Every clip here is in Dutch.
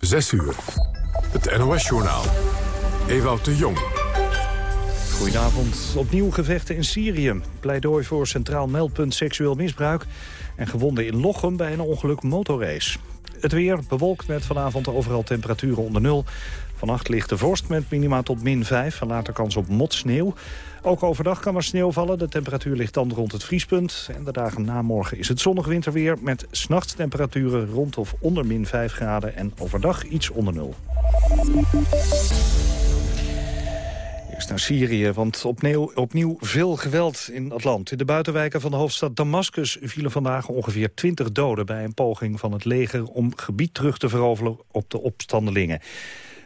6 uur. Het NOS-journaal. Ewout de Jong. Goedenavond. Opnieuw gevechten in Syrië. Pleidooi voor centraal meldpunt seksueel misbruik. En gewonden in Lochem bij een ongeluk motorrace. Het weer bewolkt met vanavond overal temperaturen onder nul. Vannacht ligt de vorst met minima tot min 5 en later kans op motsneeuw. Ook overdag kan er sneeuw vallen. De temperatuur ligt dan rond het vriespunt. En de dagen na morgen is het zonnig winterweer... met s'nachtstemperaturen rond of onder min 5 graden... en overdag iets onder nul. Eerst naar Syrië, want opnieuw, opnieuw veel geweld in het land. In de buitenwijken van de hoofdstad Damascus vielen vandaag ongeveer 20 doden... bij een poging van het leger om gebied terug te veroveren op de opstandelingen.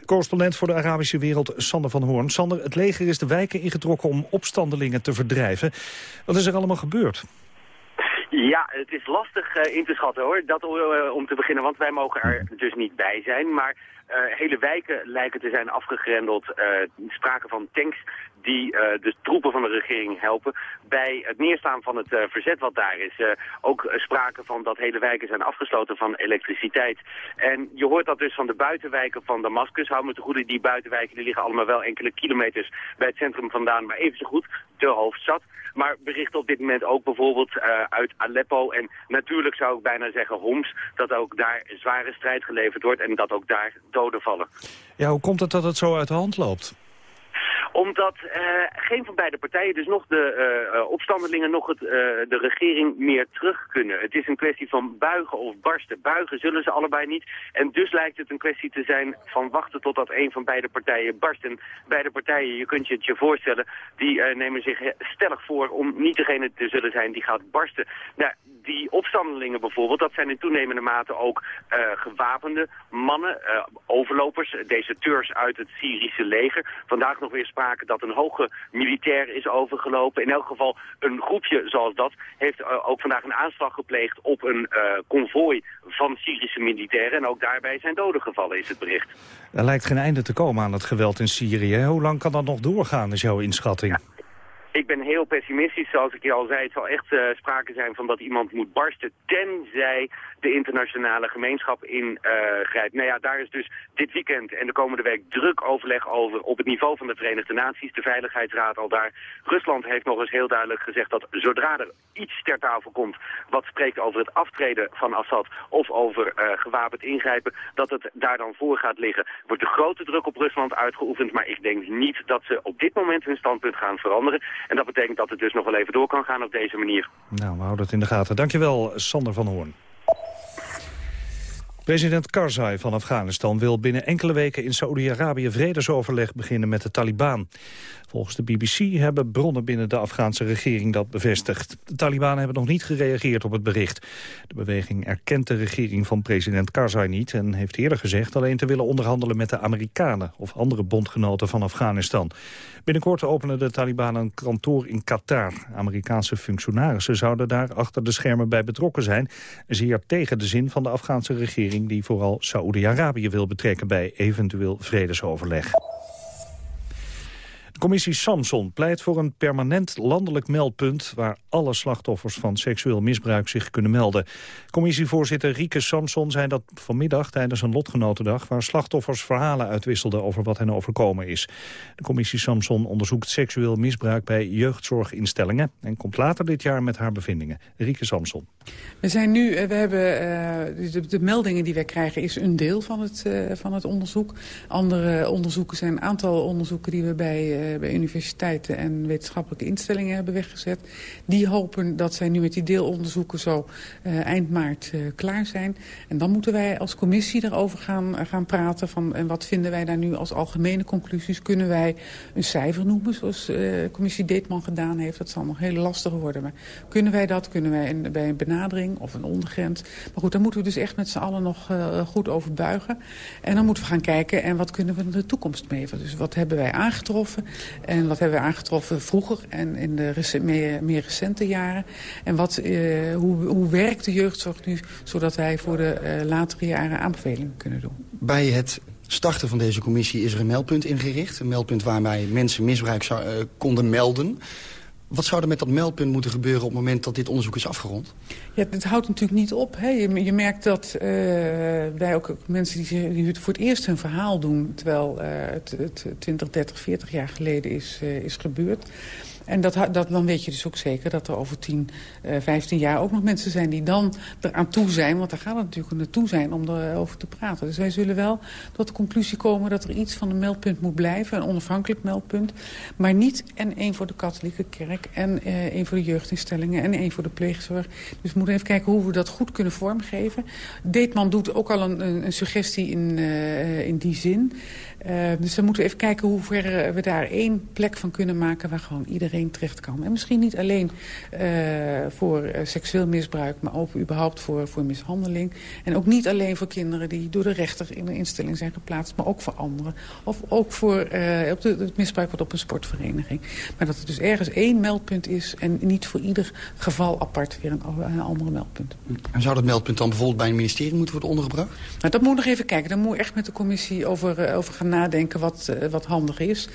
Correspondent voor de Arabische wereld, Sander van Hoorn. Sander, het leger is de wijken ingetrokken om opstandelingen te verdrijven. Wat is er allemaal gebeurd? Ja, het is lastig uh, in te schatten hoor, dat uh, om te beginnen, want wij mogen er dus niet bij zijn. Maar hele wijken lijken te zijn afgegrendeld. sprake van tanks die uh, de troepen van de regering helpen bij het neerstaan van het verzet wat daar is. Ook sprake van dat hele wijken zijn afgesloten van elektriciteit. En je hoort dat dus van de buitenwijken van Damascus. Hou me te goede, die buitenwijken die liggen allemaal wel enkele kilometers bij het centrum vandaan, maar even zo goed de hoofdstad. Maar berichten op dit moment ook bijvoorbeeld uit Aleppo en natuurlijk zou ik bijna zeggen Homs, dat ook daar zware strijd geleverd wordt en dat ook daar doden vallen. Ja, hoe komt het dat het zo uit de hand loopt? Omdat uh, geen van beide partijen, dus nog de uh, opstandelingen, nog het, uh, de regering meer terug kunnen. Het is een kwestie van buigen of barsten. Buigen zullen ze allebei niet. En dus lijkt het een kwestie te zijn van wachten totdat een van beide partijen barst. En beide partijen, je kunt je het je voorstellen, die nemen zich stellig voor om niet degene te zullen zijn die gaat barsten. Nou, die opstandelingen bijvoorbeeld, dat zijn in toenemende mate ook gewapende mannen, overlopers, deserteurs uit het Syrische leger. Vandaag nog weer sprake dat een hoge militair is overgelopen. In elk geval een groepje zoals dat heeft uh, ook vandaag een aanslag gepleegd op een konvooi van Syrische militairen. En ook daarbij zijn doden gevallen, is het bericht. Er lijkt geen einde te komen aan het geweld in Syrië. Hoe lang kan dat nog doorgaan, is jouw inschatting? Ja. Ik ben heel pessimistisch, zoals ik je al zei. Het zal echt uh, sprake zijn van dat iemand moet barsten... tenzij de internationale gemeenschap ingrijpt. Uh, nou ja, daar is dus dit weekend en de komende week druk overleg over... op het niveau van de Verenigde Naties, de Veiligheidsraad al daar. Rusland heeft nog eens heel duidelijk gezegd dat zodra er iets ter tafel komt... wat spreekt over het aftreden van Assad of over uh, gewapend ingrijpen... dat het daar dan voor gaat liggen. Wordt de grote druk op Rusland uitgeoefend... maar ik denk niet dat ze op dit moment hun standpunt gaan veranderen... En dat betekent dat het dus nog wel even door kan gaan op deze manier. Nou, we houden het in de gaten. Dankjewel, Sander van Hoorn. President Karzai van Afghanistan wil binnen enkele weken in Saoedi-Arabië vredesoverleg beginnen met de Taliban. Volgens de BBC hebben bronnen binnen de Afghaanse regering dat bevestigd. De Taliban hebben nog niet gereageerd op het bericht. De beweging erkent de regering van president Karzai niet... en heeft eerder gezegd alleen te willen onderhandelen met de Amerikanen... of andere bondgenoten van Afghanistan. Binnenkort openen de Taliban een kantoor in Qatar. Amerikaanse functionarissen zouden daar achter de schermen bij betrokken zijn... zeer tegen de zin van de Afghaanse regering... die vooral Saoedi-Arabië wil betrekken bij eventueel vredesoverleg. Commissie Samson pleit voor een permanent landelijk meldpunt... waar alle slachtoffers van seksueel misbruik zich kunnen melden. Commissievoorzitter Rieke Samson zei dat vanmiddag tijdens een lotgenotendag... waar slachtoffers verhalen uitwisselden over wat hen overkomen is. De commissie Samson onderzoekt seksueel misbruik bij jeugdzorginstellingen... en komt later dit jaar met haar bevindingen. Rieke Samson. We zijn nu, we hebben uh, de, meldingen die wij krijgen is een deel van het, uh, van het onderzoek. Andere onderzoeken zijn een aantal onderzoeken die we bij... bij universiteiten en wetenschappelijke instellingen hebben weggezet. Die hopen dat zij nu met die deelonderzoeken zo uh, eind maart uh, klaar zijn. En dan moeten wij als commissie erover gaan, gaan praten. Van, en wat vinden wij daar nu als algemene conclusies? Kunnen wij een cijfer noemen zoals de commissie Deetman gedaan heeft? Dat zal nog heel lastig worden. Maar kunnen wij dat? Kunnen wij een, bij een benadering of een ondergrens? Maar goed, daar moeten we dus echt met z'n allen nog goed over buigen. En dan moeten we gaan kijken en wat kunnen we in de toekomst mee? Dus wat hebben wij aangetroffen? En wat hebben we aangetroffen vroeger en in de meer, recente jaren? En wat, uh, hoe, hoe werkt de jeugdzorg nu, zodat wij voor de uh, latere jaren aanbevelingen kunnen doen? Bij het starten van deze commissie is er een meldpunt ingericht. Een meldpunt waarbij mensen misbruik uh, konden melden. Wat zou er met dat meldpunt moeten gebeuren op het moment dat dit onderzoek is afgerond? Ja, het houdt natuurlijk niet op. Hè. Je, je merkt dat uh, wij ook mensen die, die voor het eerst hun verhaal doen... terwijl uh, het, het 20, 30, 40 jaar geleden is, uh, is gebeurd... En dat, dat, dan weet je dus ook zeker dat er over 10, uh, 15 jaar ook nog mensen zijn die dan eraan toe zijn. Want daar gaat het natuurlijk naartoe zijn om erover te praten. Dus wij zullen wel tot de conclusie komen dat er iets van een meldpunt moet blijven. Een onafhankelijk meldpunt. Maar niet en één voor de katholieke kerk. En uh, één voor de jeugdinstellingen. En één voor de pleegzorg. Dus we moeten even kijken hoe we dat goed kunnen vormgeven. Deetman doet ook al een, een, suggestie in, uh, in die zin. Uh, dus dan moeten we even kijken hoe ver we daar één plek van kunnen maken... waar gewoon iedereen terecht kan. En misschien niet alleen uh, voor seksueel misbruik... maar ook überhaupt voor, voor mishandeling. En ook niet alleen voor kinderen die door de rechter in een instelling zijn geplaatst... maar ook voor anderen. Of ook voor op de, het misbruik wat op een sportvereniging. Maar dat er dus ergens één meldpunt is... en niet voor ieder geval apart weer een, een andere meldpunt. En zou dat meldpunt dan bijvoorbeeld bij een ministerie moeten worden ondergebracht? Nou, dat moet nog even kijken. Daar moet echt met de commissie over, over gaan nadenken wat, uh, wat handig is.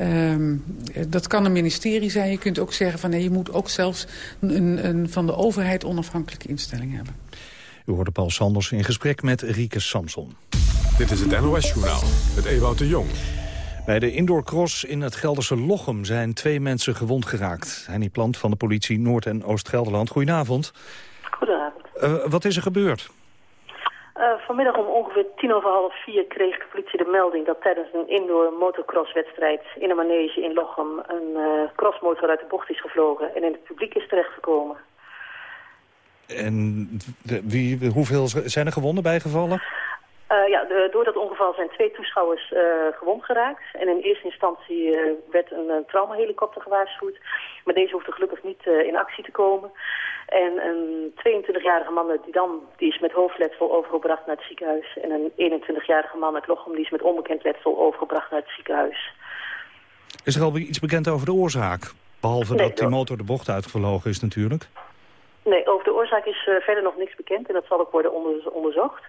Um, dat kan een ministerie zijn. Je kunt ook zeggen van nee, je moet ook zelfs een, een van de overheid onafhankelijke instelling hebben. U hoorde Paul Sanders in gesprek met Rieke Samson. Dit is het NOS-journaal met Ewout de Jong. Bij de indoorcross in het Gelderse Lochem zijn twee mensen gewond geraakt. Henny Plant van de politie Noord- en Oost-Gelderland. Goedenavond. Goedenavond. Uh, wat is er gebeurd? Uh, vanmiddag om ongeveer tien over half vier kreeg de politie de melding dat tijdens een indoor motocrosswedstrijd in een manege in Lochem een uh, crossmotor uit de bocht is gevlogen en in het publiek is terechtgekomen. En wie, hoeveel zijn er gewonden bijgevallen? Uh, ja, de, door dat ongeval zijn twee toeschouwers uh, gewond geraakt. En in eerste instantie uh, werd een, een traumahelikopter gewaarschuwd. Maar deze hoefde gelukkig niet in actie te komen. En een 22-jarige man die, is met hoofdletsel overgebracht naar het ziekenhuis. En een 21-jarige man uit Lochem die is met onbekend letsel overgebracht naar het ziekenhuis. Is er al iets bekend over de oorzaak? Behalve nee, dat die motor de bocht uitgevlogen is natuurlijk. Nee, over de oorzaak is verder nog niks bekend. En dat zal ook worden onder, onderzocht.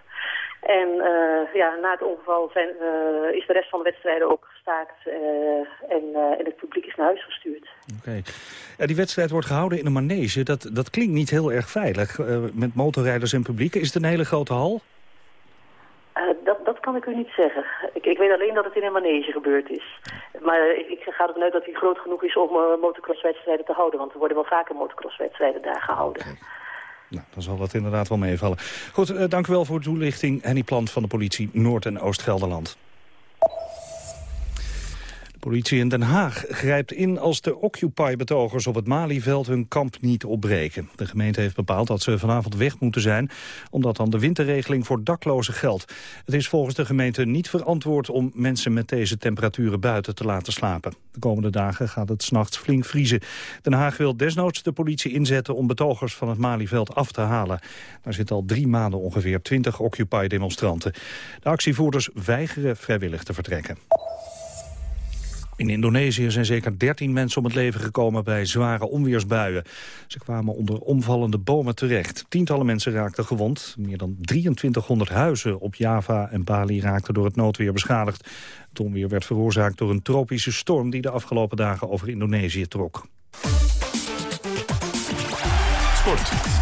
En uh, ja, na het ongeval zijn, uh, is de rest van de wedstrijden ook gestaakt uh, en, en, het publiek is naar huis gestuurd. Oké. Okay. Ja, die wedstrijd wordt gehouden in een manege. Dat, dat klinkt niet heel erg veilig met motorrijders en publiek. Is het een hele grote hal? dat, dat kan ik u niet zeggen. Ik, ik weet alleen dat het in een manege gebeurd is. Maar ik, ik ga ervan uit dat hij groot genoeg is om motocrosswedstrijden te houden. Want er worden wel vaker motocrosswedstrijden daar gehouden. Okay. Nou, dan zal dat inderdaad wel meevallen. Goed, uh, dank u wel voor de toelichting. Henny Plant van de politie Noord- en Oost-Gelderland. De politie in Den Haag grijpt in als de Occupy-betogers op het Malieveld hun kamp niet opbreken. De gemeente heeft bepaald dat ze vanavond weg moeten zijn, omdat dan de winterregeling voor daklozen geldt. Het is volgens de gemeente niet verantwoord om mensen met deze temperaturen buiten te laten slapen. De komende dagen gaat het s'nachts flink vriezen. Den Haag wil desnoods de politie inzetten om betogers van het Malieveld af te halen. Daar zitten al drie maanden ongeveer 20 Occupy-demonstranten. De actievoerders weigeren vrijwillig te vertrekken. In Indonesië zijn zeker 13 mensen om het leven gekomen bij zware onweersbuien. Ze kwamen onder omvallende bomen terecht. Tientallen mensen raakten gewond. Meer dan 2300 huizen op Java en Bali raakten door het noodweer beschadigd. Het onweer werd veroorzaakt door een tropische storm die de afgelopen dagen over Indonesië trok. Sport.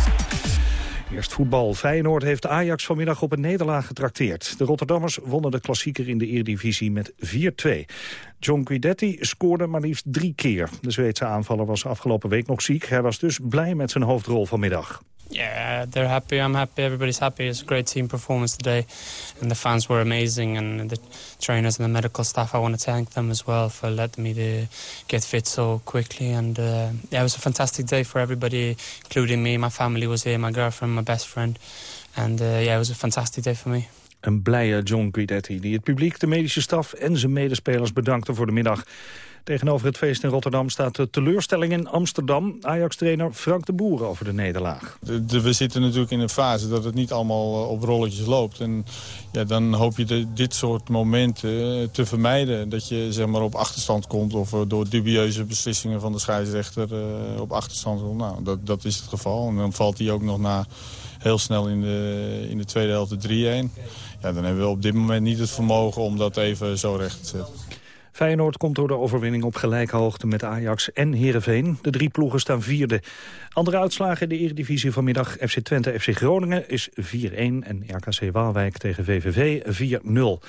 Eerst voetbal. Feyenoord heeft Ajax vanmiddag op een nederlaag getrakteerd. De Rotterdammers wonnen de klassieker in de Eredivisie met 4-2. John Guidetti scoorde maar liefst drie keer. De Zweedse aanvaller was afgelopen week nog ziek. Hij was dus blij met zijn hoofdrol vanmiddag. Yeah, they're happy. I'm happy. Everybody's happy. It's a great team performance today, and the fans were amazing. And the trainers and the medical staff, I want to thank them as well for letting me to get fit so quickly. And uh, it was a fantastic day for everybody, including me. My family was here, my girlfriend, my best friend, and uh, yeah, it was a fantastic day for me. Een blije John Guidetti, die het publiek, de medische staf en zijn medespelers bedankte voor de middag. Tegenover het feest in Rotterdam staat de teleurstelling in Amsterdam. Ajax-trainer Frank de Boer over de nederlaag. De, de, we zitten natuurlijk in een fase dat het niet allemaal op rolletjes loopt. En ja, dan hoop je dit soort momenten te vermijden. Dat je zeg maar, op achterstand komt of door dubieuze beslissingen van de scheidsrechter op achterstand komt. Nou, dat, dat is het geval. En dan valt hij ook nog na heel snel in de, in de tweede helft de 3-1. Ja, dan hebben we op dit moment niet het vermogen om dat even zo recht te zetten. Feyenoord komt door de overwinning op gelijke hoogte met Ajax en Heerenveen. De drie ploegen staan vierde. Andere uitslagen in de Eredivisie vanmiddag. FC Twente FC Groningen is 4-1 en RKC Waalwijk tegen VVV 4-0.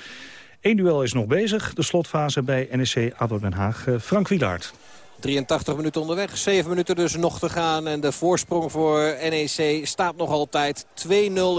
Eén duel is nog bezig, de slotfase bij NEC ADO Den Haag. Eh, Frank Wielaert. 83 minuten onderweg, 7 minuten dus nog te gaan. En de voorsprong voor NEC staat nog altijd. 2-0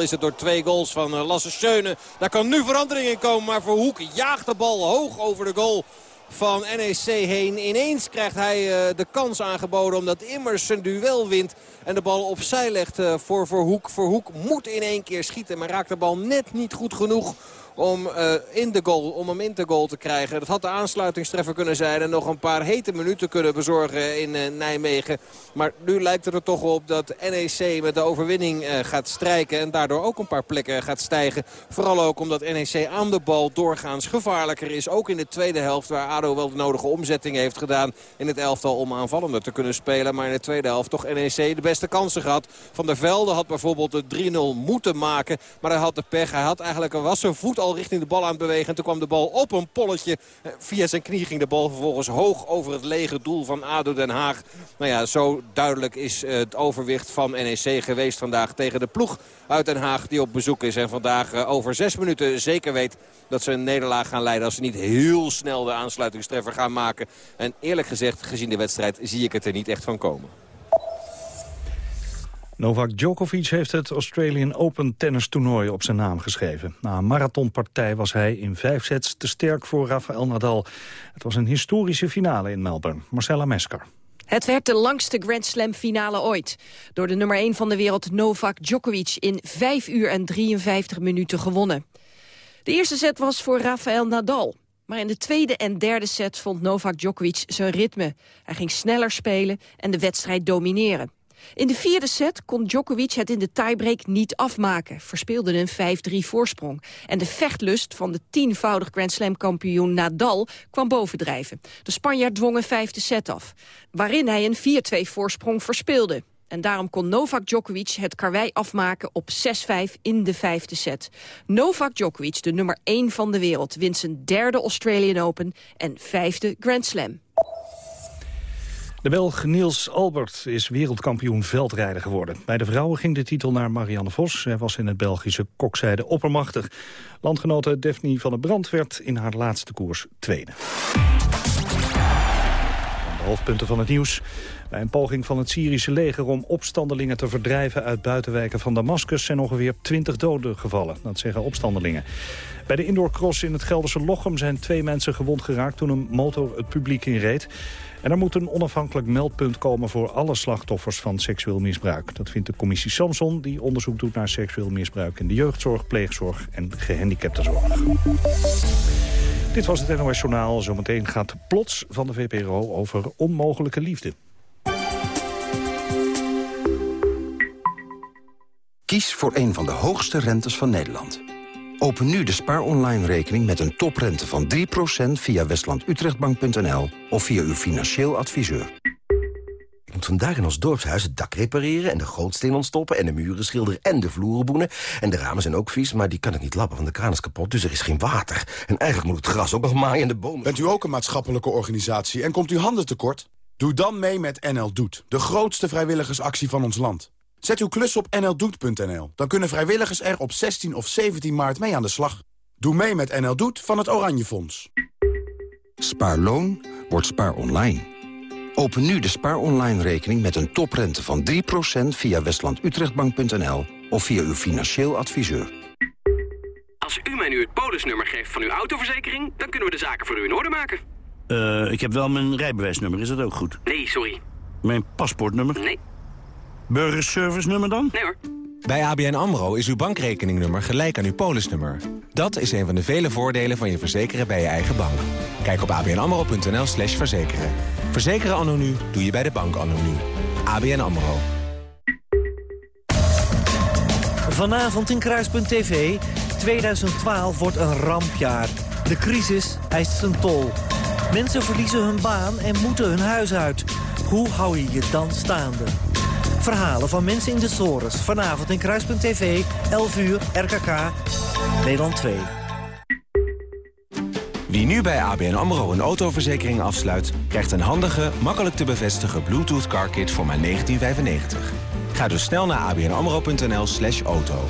is het door twee goals van eh, Lasse Schöne. Daar kan nu verandering in komen, maar voor Hoek jaagt de bal hoog over de goal van NEC heen. Ineens krijgt hij uh, de kans aangeboden omdat Immers zijn duel wint. En de bal opzij legt uh, voor Verhoek. Verhoek moet in één keer schieten, maar raakt de bal net niet goed genoeg om, uh, in de goal, om hem in de goal te krijgen. Dat had de aansluitingstreffer kunnen zijn en nog een paar hete minuten kunnen bezorgen in uh, Nijmegen. Maar nu lijkt het er toch op dat NEC met de overwinning uh, gaat strijken en daardoor ook een paar plekken gaat stijgen. Vooral ook omdat NEC aan de bal doorgaans gevaarlijker is. Ook in de tweede helft waar ADO wel de nodige omzetting heeft gedaan in het elftal om aanvallender te kunnen spelen. Maar in de tweede helft toch NEC de beste kansen gehad. Van der Velde had bijvoorbeeld de 3-0 moeten maken. Maar hij had de pech. Hij had eigenlijk, was zijn voet al richting de bal aan het bewegen. En toen kwam de bal op een polletje. Eh, via zijn knie ging de bal vervolgens hoog over het lege doel van ADO Den Haag. Nou ja, zo duidelijk is het overwicht van NEC geweest vandaag tegen de ploeg uit Den Haag die op bezoek is. En vandaag eh, over zes minuten zeker weet dat ze een nederlaag gaan leiden als ze niet heel snel de aansluitingstreffer gaan maken. En eerlijk gezegd, gezien de wedstrijd, zie ik het er niet echt van komen. Novak Djokovic heeft het Australian Open tennistoernooi op zijn naam geschreven. Na een marathonpartij was hij in vijf sets te sterk voor Rafael Nadal. Het was een historische finale in Melbourne. Marcella Mesker. Het werd de langste Grand Slam finale ooit. Door de nummer 1 van de wereld Novak Djokovic in 5 uur en 53 minuten gewonnen. De eerste set was voor Rafael Nadal. Maar in de tweede en derde set vond Novak Djokovic zijn ritme. Hij ging sneller spelen en de wedstrijd domineren. In de vierde set kon Djokovic het in de tiebreak niet afmaken. Verspeelde een 5-3 voorsprong. En de vechtlust van de tienvoudig Grand Slam kampioen Nadal kwam bovendrijven. De Spanjaard dwong een vijfde set af. Waarin hij een 4-2 voorsprong verspeelde. En daarom kon Novak Djokovic het karwei afmaken op 6-5 in de vijfde set. Novak Djokovic, de nummer 1 van de wereld, wint zijn derde Australian Open en vijfde Grand Slam. De Belg Niels Albert is wereldkampioen veldrijder geworden. Bij de vrouwen ging de titel naar Marianne Vos. Zij was in het Belgische kokzijde oppermachtig. Landgenote Daphne van der Brand werd in haar laatste koers tweede. De hoofdpunten van het nieuws. Bij een poging van het Syrische leger om opstandelingen te verdrijven uit buitenwijken van Damascus zijn ongeveer 20 doden gevallen. Dat zeggen opstandelingen. Bij de indoorcross in het Gelderse Lochem zijn twee mensen gewond geraakt toen een motor het publiek inreed. En er moet een onafhankelijk meldpunt komen voor alle slachtoffers van seksueel misbruik. Dat vindt de commissie Samson, die onderzoek doet naar seksueel misbruik in de jeugdzorg, pleegzorg en gehandicaptenzorg. Dit was het NOS Journaal. Zometeen gaat plots van de VPRO over onmogelijke liefde. Kies voor een van de hoogste rentes van Nederland. Open nu de Spaar Online rekening met een toprente van 3% via westlandutrechtbank.nl of via uw financieel adviseur. Ik moet vandaag in ons dorpshuis het dak repareren en de gootsteen ontstoppen en de muren schilderen en de vloeren boenen. En de ramen zijn ook vies, maar die kan ik niet lappen, want de kraan is kapot, dus er is geen water. En eigenlijk moet het gras ook nog maaien en de bomen... Bent u ook een maatschappelijke organisatie en komt u handen tekort? Doe dan mee met NL Doet, de grootste vrijwilligersactie van ons land. Zet uw klus op nldoet.nl. Dan kunnen vrijwilligers er op 16 of 17 maart mee aan de slag. Doe mee met NL Doet van het Oranje Fonds. Spaarloon wordt spaar online. Open nu de spaar online rekening met een toprente van 3% via westlandutrechtbank.nl of via uw financieel adviseur. Als u mij nu het polisnummer geeft van uw autoverzekering... dan kunnen we de zaken voor u in orde maken. Uh, ik heb wel mijn rijbewijsnummer, is dat ook goed? Nee, sorry. Mijn paspoortnummer? Nee. Burgerservice nummer dan? Nee hoor. Bij ABN AMRO is uw bankrekeningnummer gelijk aan uw polisnummer. Dat is een van de vele voordelen van je verzekeren bij je eigen bank. Kijk op abnamro.nl slash verzekeren. Verzekeren anno nu doe je bij de bank anno nu. ABN AMRO. Vanavond in Kruispunt TV. 2012 wordt een rampjaar. De crisis eist zijn tol. Mensen verliezen hun baan en moeten hun huis uit. Hoe hou je je dan staande? Verhalen van mensen in de sores. Vanavond in Kruispunt TV, 11 uur, RKK, Nederland 2. Wie nu bij ABN AMRO een autoverzekering afsluit... krijgt een handige, makkelijk te bevestigen Bluetooth Car Kit voor maar 1995. Ga dus snel naar abnamro.nl slash auto.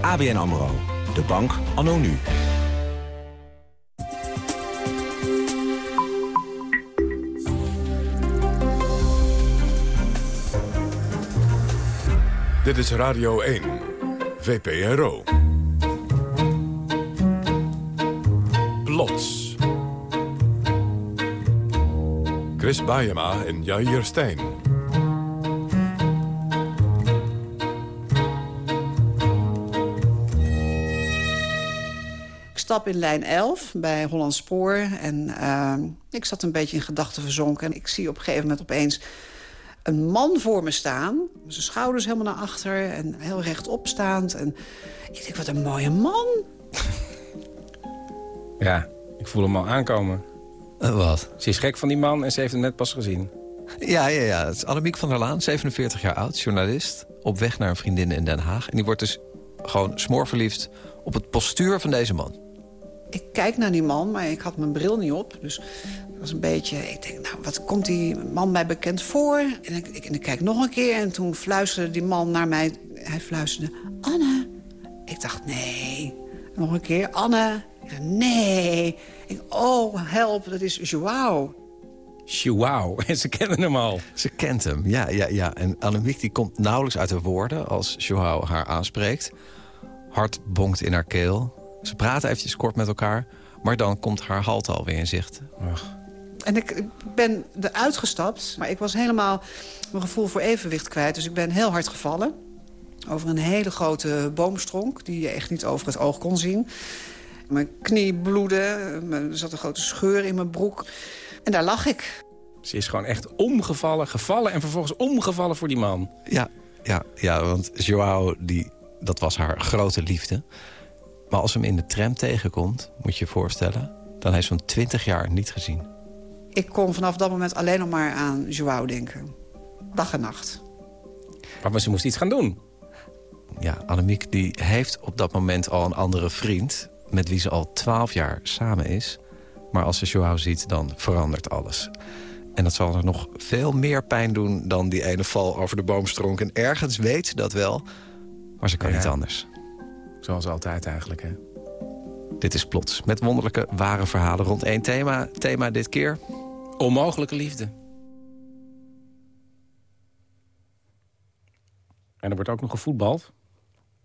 ABN AMRO, de bank anno nu. Dit is Radio 1, VPRO. Plots. Chris Baiema en Jair. Ik stap in lijn 11 bij Holland Spoor en uh, ik zat een beetje in gedachten verzonken. En ik zie op een gegeven moment opeens een man voor me staan. Zijn schouders helemaal naar achter en heel rechtop staand. En ik denk, wat een mooie man. Ja, ik voel hem al aankomen. wat? Ze is gek van die man en ze heeft hem net pas gezien. Ja, ja, ja. Het is Annemiek van der Laan, 47 jaar oud, journalist. Op weg naar een vriendin in Den Haag. En die wordt dus gewoon smoorverliefd op het postuur van deze man. Ik kijk naar die man, maar ik had mijn bril niet op. Dus was een beetje... Ik denk, nou, wat komt die man mij bekend voor? En ik, ik, en ik kijk nog een keer en toen fluisterde die man naar mij... Hij fluisterde, Anne. Ik dacht, nee. Nog een keer, Anne. Ik dacht, nee. Ik, oh, help, dat is Joao. Joao, en ze kennen hem al. Ze kent hem, ja, ja, ja. En Annemiek die komt nauwelijks uit de woorden als Joao haar aanspreekt. Hart bonkt in haar keel. Ze praten eventjes kort met elkaar, maar dan komt haar halt alweer in zicht. Ach. En ik, ik ben eruit gestapt, maar ik was helemaal mijn gevoel voor evenwicht kwijt. Dus ik ben heel hard gevallen over een hele grote boomstronk... die je echt niet over het oog kon zien. Mijn knie bloedde, er zat een grote scheur in mijn broek. En daar lag ik. Ze is gewoon echt omgevallen, gevallen en vervolgens omgevallen voor die man. Ja, ja, ja want Joao, die, dat was haar grote liefde. Maar als ze hem in de tram tegenkomt, moet je je voorstellen... dan heeft ze hem 20 jaar niet gezien. Ik kon vanaf dat moment alleen nog maar aan Joao denken. Dag en nacht. Maar ze moest iets gaan doen. Ja, Annemiek die heeft op dat moment al een andere vriend... met wie ze al 12 jaar samen is. Maar als ze Joao ziet, dan verandert alles. En dat zal er nog veel meer pijn doen dan die ene val over de boomstronk. En ergens weet ze dat wel, maar ze kan Ja. niet anders. Zoals altijd eigenlijk, hè? Dit is Plots, met wonderlijke, ware verhalen rond één thema. Thema dit keer... Onmogelijke liefde. En er wordt ook nog gevoetbald.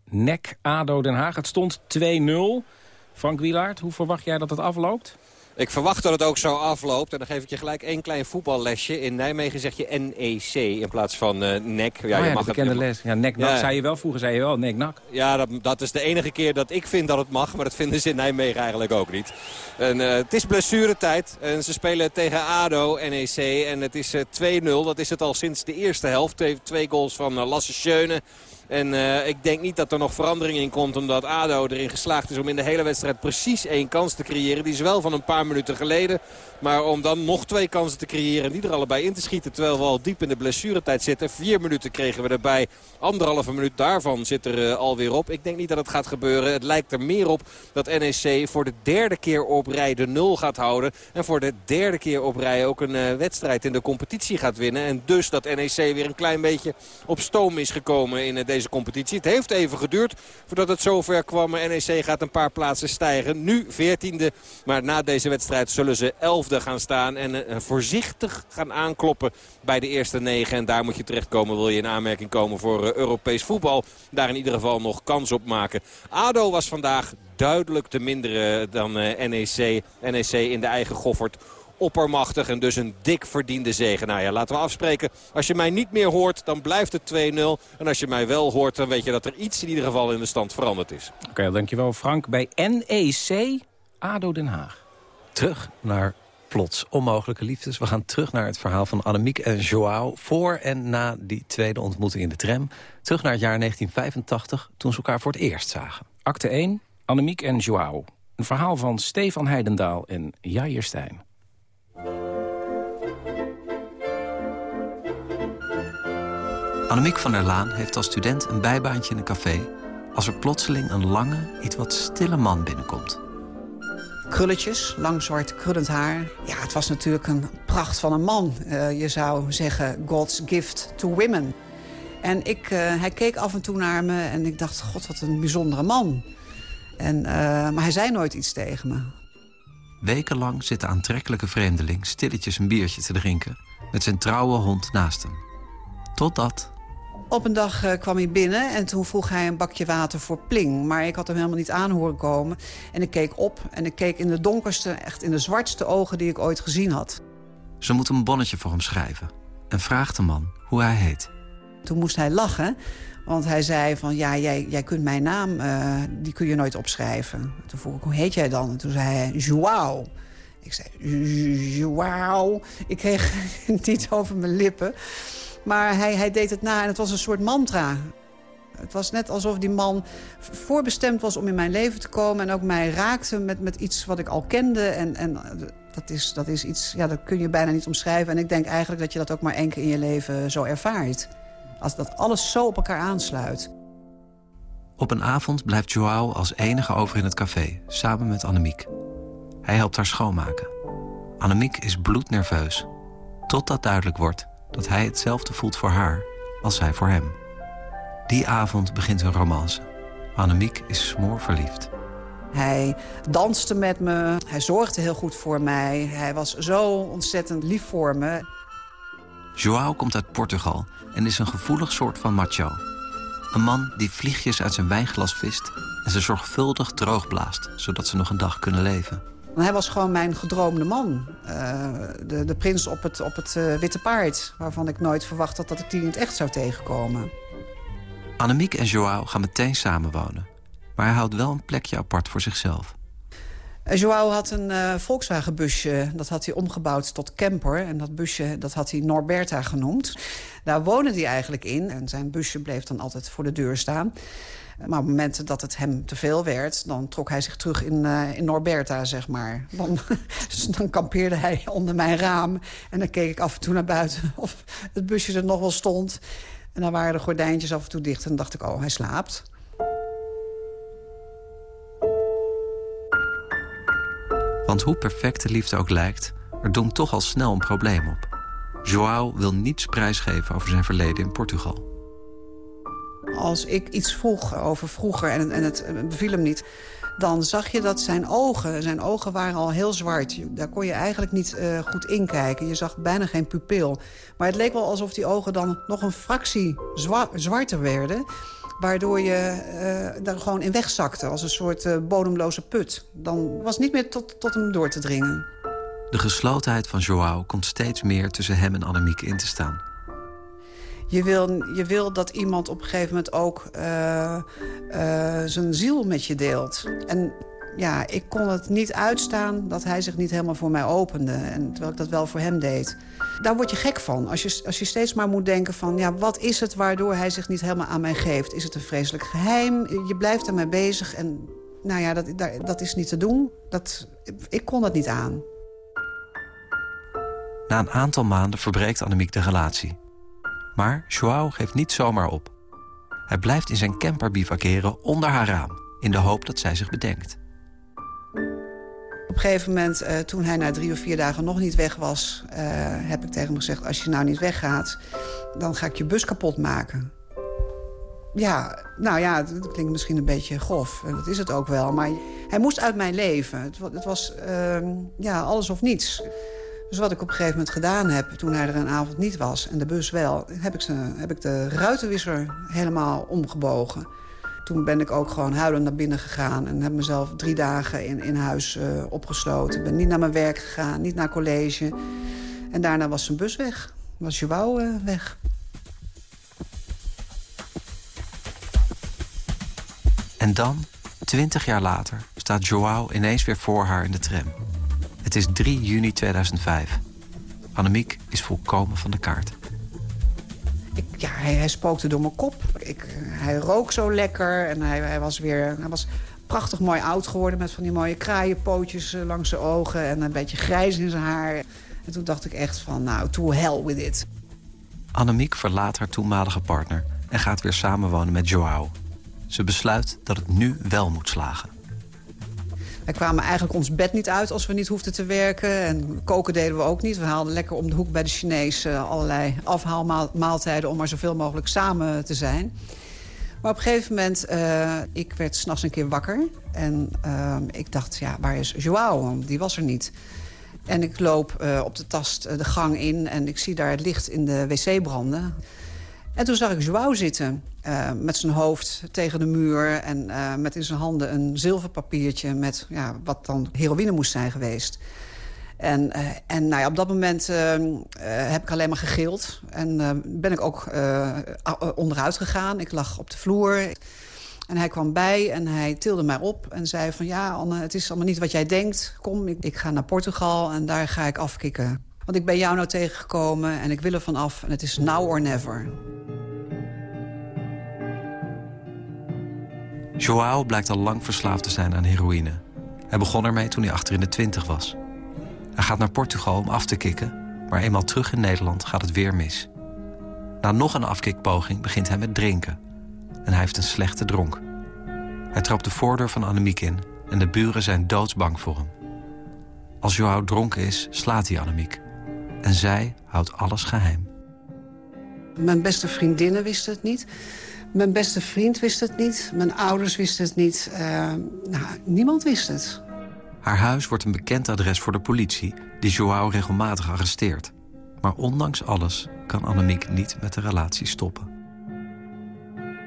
NEC, ADO Den Haag. Het stond 2-0. Frank Wielaert, hoe verwacht jij dat het afloopt? Ik verwacht dat het ook zo afloopt. En dan geef ik je gelijk één klein voetballesje. In Nijmegen zeg je NEC in plaats van eh NEC. Ja, je ja, mag het- bekende je les. Ja, nek, nak, Ja. zei je wel. Vroeger zei je wel, nek, nak. Ja, dat, dat is de enige keer dat ik vind dat het mag. Maar dat vinden ze in Nijmegen eigenlijk ook niet. En, eh, het is blessuretijd. En ze spelen tegen ADO, NEC. En het is eh, 2-0. Dat is het al sinds de eerste helft. Twee, twee goals van eh, Lasse Schöne. En eh, ik denk niet dat er nog verandering in komt. Omdat ADO erin geslaagd is om in de hele wedstrijd precies één kans te creëren. Die is wel van een paar minuten geleden. Maar om dan nog twee kansen te creëren. En die er allebei in te schieten. Terwijl we al diep in de blessuretijd zitten. Vier minuten kregen we erbij. Anderhalve minuut daarvan zit er eh, alweer op. Ik denk niet dat het gaat gebeuren. Het lijkt er meer op dat NEC voor de derde keer op rij de nul gaat houden. En voor de derde keer op rij ook een eh, wedstrijd in de competitie gaat winnen. En dus dat NEC weer een klein beetje op stoom is gekomen in eh, deze competitie. Het heeft even geduurd voordat het zover kwam. NEC gaat een paar plaatsen stijgen. Nu veertiende. Maar na deze wedstrijd zullen ze elfde gaan staan. En eh, voorzichtig gaan aankloppen bij de eerste negen. En daar moet je terechtkomen. Wil je in aanmerking komen voor eh, Europees voetbal. Daar in ieder geval nog kans op maken. ADO was vandaag duidelijk te minderen dan eh, NEC. NEC in de eigen goffert oppermachtig en dus een dik verdiende zegen. Nou ja, laten we afspreken. Als je mij niet meer hoort, dan blijft het 2-0. En als je mij wel hoort, dan weet je dat er iets in ieder geval in de stand veranderd is. Oké, dankjewel Frank. Bij NEC, ADO Den Haag. Terug naar Plots, onmogelijke liefdes. We gaan terug naar het verhaal van Annemiek en Joao... voor en na die tweede ontmoeting in de tram. Terug naar het jaar 1985, toen ze elkaar voor het eerst zagen. Acte 1, Annemiek en Joao. Een verhaal van Stefan Heidendaal en Jair Stijn. Annemiek van der Laan heeft als student een bijbaantje in een café... als er plotseling een lange, iets wat stille man binnenkomt. Krulletjes, lang zwart krullend haar. Ja, het was natuurlijk een pracht van een man. Uh, je zou zeggen God's gift to women. En ik, uh, hij keek af en toe naar me en ik dacht, god, wat een bijzondere man. En, uh, maar hij zei nooit iets tegen me. Wekenlang zit de aantrekkelijke vreemdeling stilletjes een biertje te drinken... met zijn trouwe hond naast hem. Totdat... Op een dag uh, kwam hij binnen en toen vroeg hij een bakje water voor Pling. Maar ik had hem helemaal niet aan horen komen. En ik keek op en ik keek in de donkerste, echt in de zwartste ogen die ik ooit gezien had. Ze moet een bonnetje voor hem schrijven. En vraagt de man hoe hij heet. Toen moest hij lachen, want hij zei van... ja, jij, jij kunt mijn naam, uh, die kun je nooit opschrijven. Toen vroeg ik, hoe heet jij dan? En toen zei hij, Joao. Ik zei, Joao. Ik kreeg het niet over mijn lippen. Maar hij, hij deed het na en het was een soort mantra. Het was net alsof die man voorbestemd was om in mijn leven te komen... en ook mij raakte met, met iets wat ik al kende. En, en dat, is, dat is iets, ja, dat kun je bijna niet omschrijven. En ik denk eigenlijk dat je dat ook maar één keer in je leven zo ervaart. Als dat alles zo op elkaar aansluit. Op een avond blijft Joao als enige over in het café, samen met Annemiek. Hij helpt haar schoonmaken. Annemiek is bloednerveus. Totdat duidelijk wordt dat hij hetzelfde voelt voor haar als zij voor hem. Die avond begint hun romance. Annemiek is smoorverliefd. Hij danste met me, hij zorgde heel goed voor mij. Hij was zo ontzettend lief voor me. Joao komt uit Portugal en is een gevoelig soort van macho. Een man die vliegjes uit zijn wijnglas vist... en ze zorgvuldig droogblaast, zodat ze nog een dag kunnen leven. Hij was gewoon mijn gedroomde man. Uh, de, de prins op het, op het uh, witte paard. Waarvan ik nooit verwacht had dat ik die in het echt zou tegenkomen. Annemiek en Joao gaan meteen samenwonen. Maar hij houdt wel een plekje apart voor zichzelf. Uh, Joao had een uh, Volkswagen-busje. Dat had hij omgebouwd tot camper. En dat busje dat had hij Norberta genoemd. Daar woonde hij eigenlijk in. En zijn busje bleef dan altijd voor de deur staan. Maar op momenten dat het hem te veel werd... dan trok hij zich terug in, uh, in Norberta, zeg maar. Dan, dus dan kampeerde hij onder mijn raam. En dan keek ik af en toe naar buiten of het busje er nog wel stond. En dan waren de gordijntjes af en toe dicht. En dan dacht ik, oh, hij slaapt. Want hoe perfect de liefde ook lijkt... er doemt toch al snel een probleem op. Joao wil niets prijsgeven over zijn verleden in Portugal. Als ik iets vroeg over vroeger en, en het beviel hem niet... dan zag je dat zijn ogen, zijn ogen waren al heel zwart. Daar kon je eigenlijk niet uh, goed inkijken. Je zag bijna geen pupil. Maar het leek wel alsof die ogen dan nog een fractie zwa zwarter werden... waardoor je uh, daar gewoon in wegzakte als een soort bodemloze put. Dan was niet meer tot, tot hem door te dringen. De geslotenheid van Joao komt steeds meer tussen hem en Annemiek in te staan. Je wil, je wil dat iemand op een gegeven moment ook uh, uh, zijn ziel met je deelt. En ja, ik kon het niet uitstaan dat hij zich niet helemaal voor mij opende. En terwijl ik dat wel voor hem deed. Daar word je gek van. Als je, als je steeds maar moet denken van... ja, wat is het waardoor hij zich niet helemaal aan mij geeft? Is het een vreselijk geheim? Je blijft ermee bezig en nou ja, dat, dat is niet te doen. Dat, ik kon dat niet aan. Na een aantal maanden verbreekt Annemiek de relatie. Maar Joao geeft niet zomaar op. Hij blijft in zijn camper bivakeren onder haar raam... in de hoop dat zij zich bedenkt. Op een gegeven moment, uh, toen hij na drie of vier dagen nog niet weg was... Uh, heb ik tegen hem gezegd, als je nou niet weggaat... dan ga ik je bus kapot maken. Ja, nou ja, dat klinkt misschien een beetje grof. Dat is het ook wel. Maar hij moest uit mijn leven. Het, het was uh, ja, alles of niets. Dus wat ik op een gegeven moment gedaan heb, toen hij er een avond niet was... en de bus wel, heb ik, ze, heb ik de ruitenwisser helemaal omgebogen. Toen ben ik ook gewoon huilend naar binnen gegaan... en heb mezelf drie dagen in, in huis uh, opgesloten. Ben niet naar mijn werk gegaan, niet naar college. En daarna was zijn bus weg. Was Joao uh, weg. En dan, twintig jaar later, staat Joao ineens weer voor haar in de tram. Het is 3 juni 2005. Annemiek is volkomen van de kaart. Ik, ja, hij, hij, spookte door mijn kop. Ik, hij rook zo lekker en hij, hij, was weer... Hij was prachtig mooi oud geworden met van die mooie kraaienpootjes eh, langs zijn ogen... en een beetje grijs in zijn haar. En toen dacht ik echt van, nou, to hell with it. Annemiek verlaat haar toenmalige partner... en gaat weer samenwonen met Joao. Ze besluit dat het nu wel moet slagen. Wij kwamen eigenlijk ons bed niet uit als we niet hoefden te werken. En koken deden we ook niet. We haalden lekker om de hoek bij de Chinees allerlei afhaalmaaltijden... om maar zoveel mogelijk samen te zijn. Maar op een gegeven moment, uh, ik werd s'nachts een keer wakker. En uh, ik dacht, ja, waar is Joao? Die was er niet. En ik loop uh, op de tast de gang in en ik zie daar het licht in de wc branden. En toen zag ik Joao zitten, uh, met zijn hoofd tegen de muur... en uh, met in zijn handen een zilverpapiertje met ja, wat dan heroïne moest zijn geweest. En, uh, en nou ja, op dat moment heb ik alleen maar gegild. En ben ik ook onderuit gegaan. Ik lag op de vloer. En hij kwam bij en hij tilde mij op en zei van... ja, Anne, het is allemaal niet wat jij denkt. Kom, ik, ik ga naar Portugal en daar ga ik afkicken. Want ik ben jou nou tegengekomen en ik wil er van af. En het is now or never. Joao blijkt al lang verslaafd te zijn aan heroïne. Hij begon ermee toen hij achter in de twintig was. Hij gaat naar Portugal om af te kicken... maar eenmaal terug in Nederland gaat het weer mis. Na nog een afkikpoging begint hij met drinken. En hij heeft een slechte dronk. Hij trapt de voordeur van Annemiek in... en de buren zijn doodsbang voor hem. Als Joao dronken is, slaat hij Annemiek. En zij houdt alles geheim. Mijn beste vriendinnen wisten het niet. Mijn beste vriend wist het niet. Mijn ouders wisten het niet. Uh, nou, niemand wist het. Haar huis wordt een bekend adres voor de politie... die Joao regelmatig arresteert. Maar ondanks alles kan Annemiek niet met de relatie stoppen.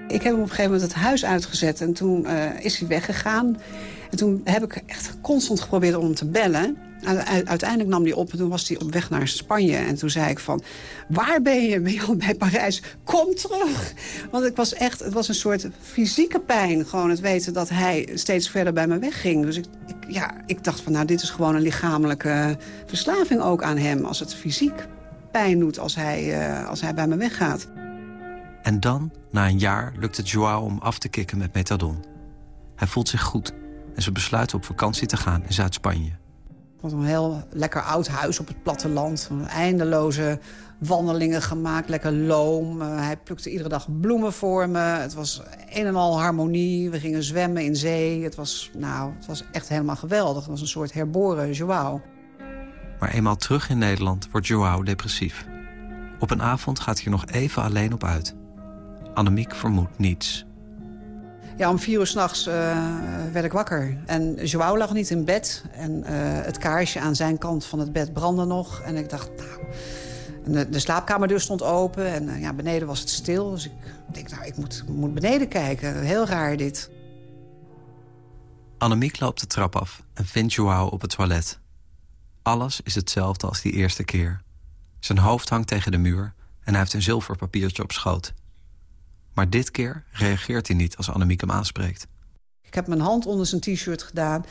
Ik heb hem op een gegeven moment het huis uitgezet en toen uh, is hij weggegaan. En toen heb ik echt constant geprobeerd om hem te bellen. Uiteindelijk nam hij op en toen was hij op weg naar Spanje. En toen zei ik van, waar ben je? Ben je bij Parijs? Kom terug! Want ik was echt, het was een soort fysieke pijn. Gewoon het weten dat hij steeds verder bij me wegging. Dus ik, ja, ik dacht van, nou, dit is gewoon een lichamelijke verslaving ook aan hem. Als het fysiek pijn doet als hij, uh, als hij bij me weggaat. En dan, na een jaar, lukt het Joao om af te kicken met methadon. Hij voelt zich goed en ze besluiten op vakantie te gaan in Zuid-Spanje. Was een heel lekker oud huis op het platteland. Eindeloze wandelingen gemaakt, lekker loom. Uh, hij plukte iedere dag bloemen voor me. Het was een en al harmonie. We gingen zwemmen in zee. Het was, nou, het was echt helemaal geweldig. Het was een soort herboren Joao. Maar eenmaal terug in Nederland wordt Joao depressief. Op een avond gaat hij nog even alleen op uit. Annemiek vermoedt niets. Ja, om vier uur s'nachts uh, werd ik wakker. En Joao lag niet in bed. En uh, het kaarsje aan zijn kant van het bed brandde nog. En ik dacht, nou... De, de slaapkamerdeur stond open en uh, ja, beneden was het stil. Dus ik denk, nou, ik moet, moet beneden kijken. Heel raar dit. Annemiek loopt de trap af en vindt Joao op het toilet. Alles is hetzelfde als die eerste keer. Zijn hoofd hangt tegen de muur en hij heeft een zilverpapiertje op schoot. Maar dit keer reageert hij niet als Annemiek hem aanspreekt. Ik heb mijn hand onder zijn t-shirt gedaan.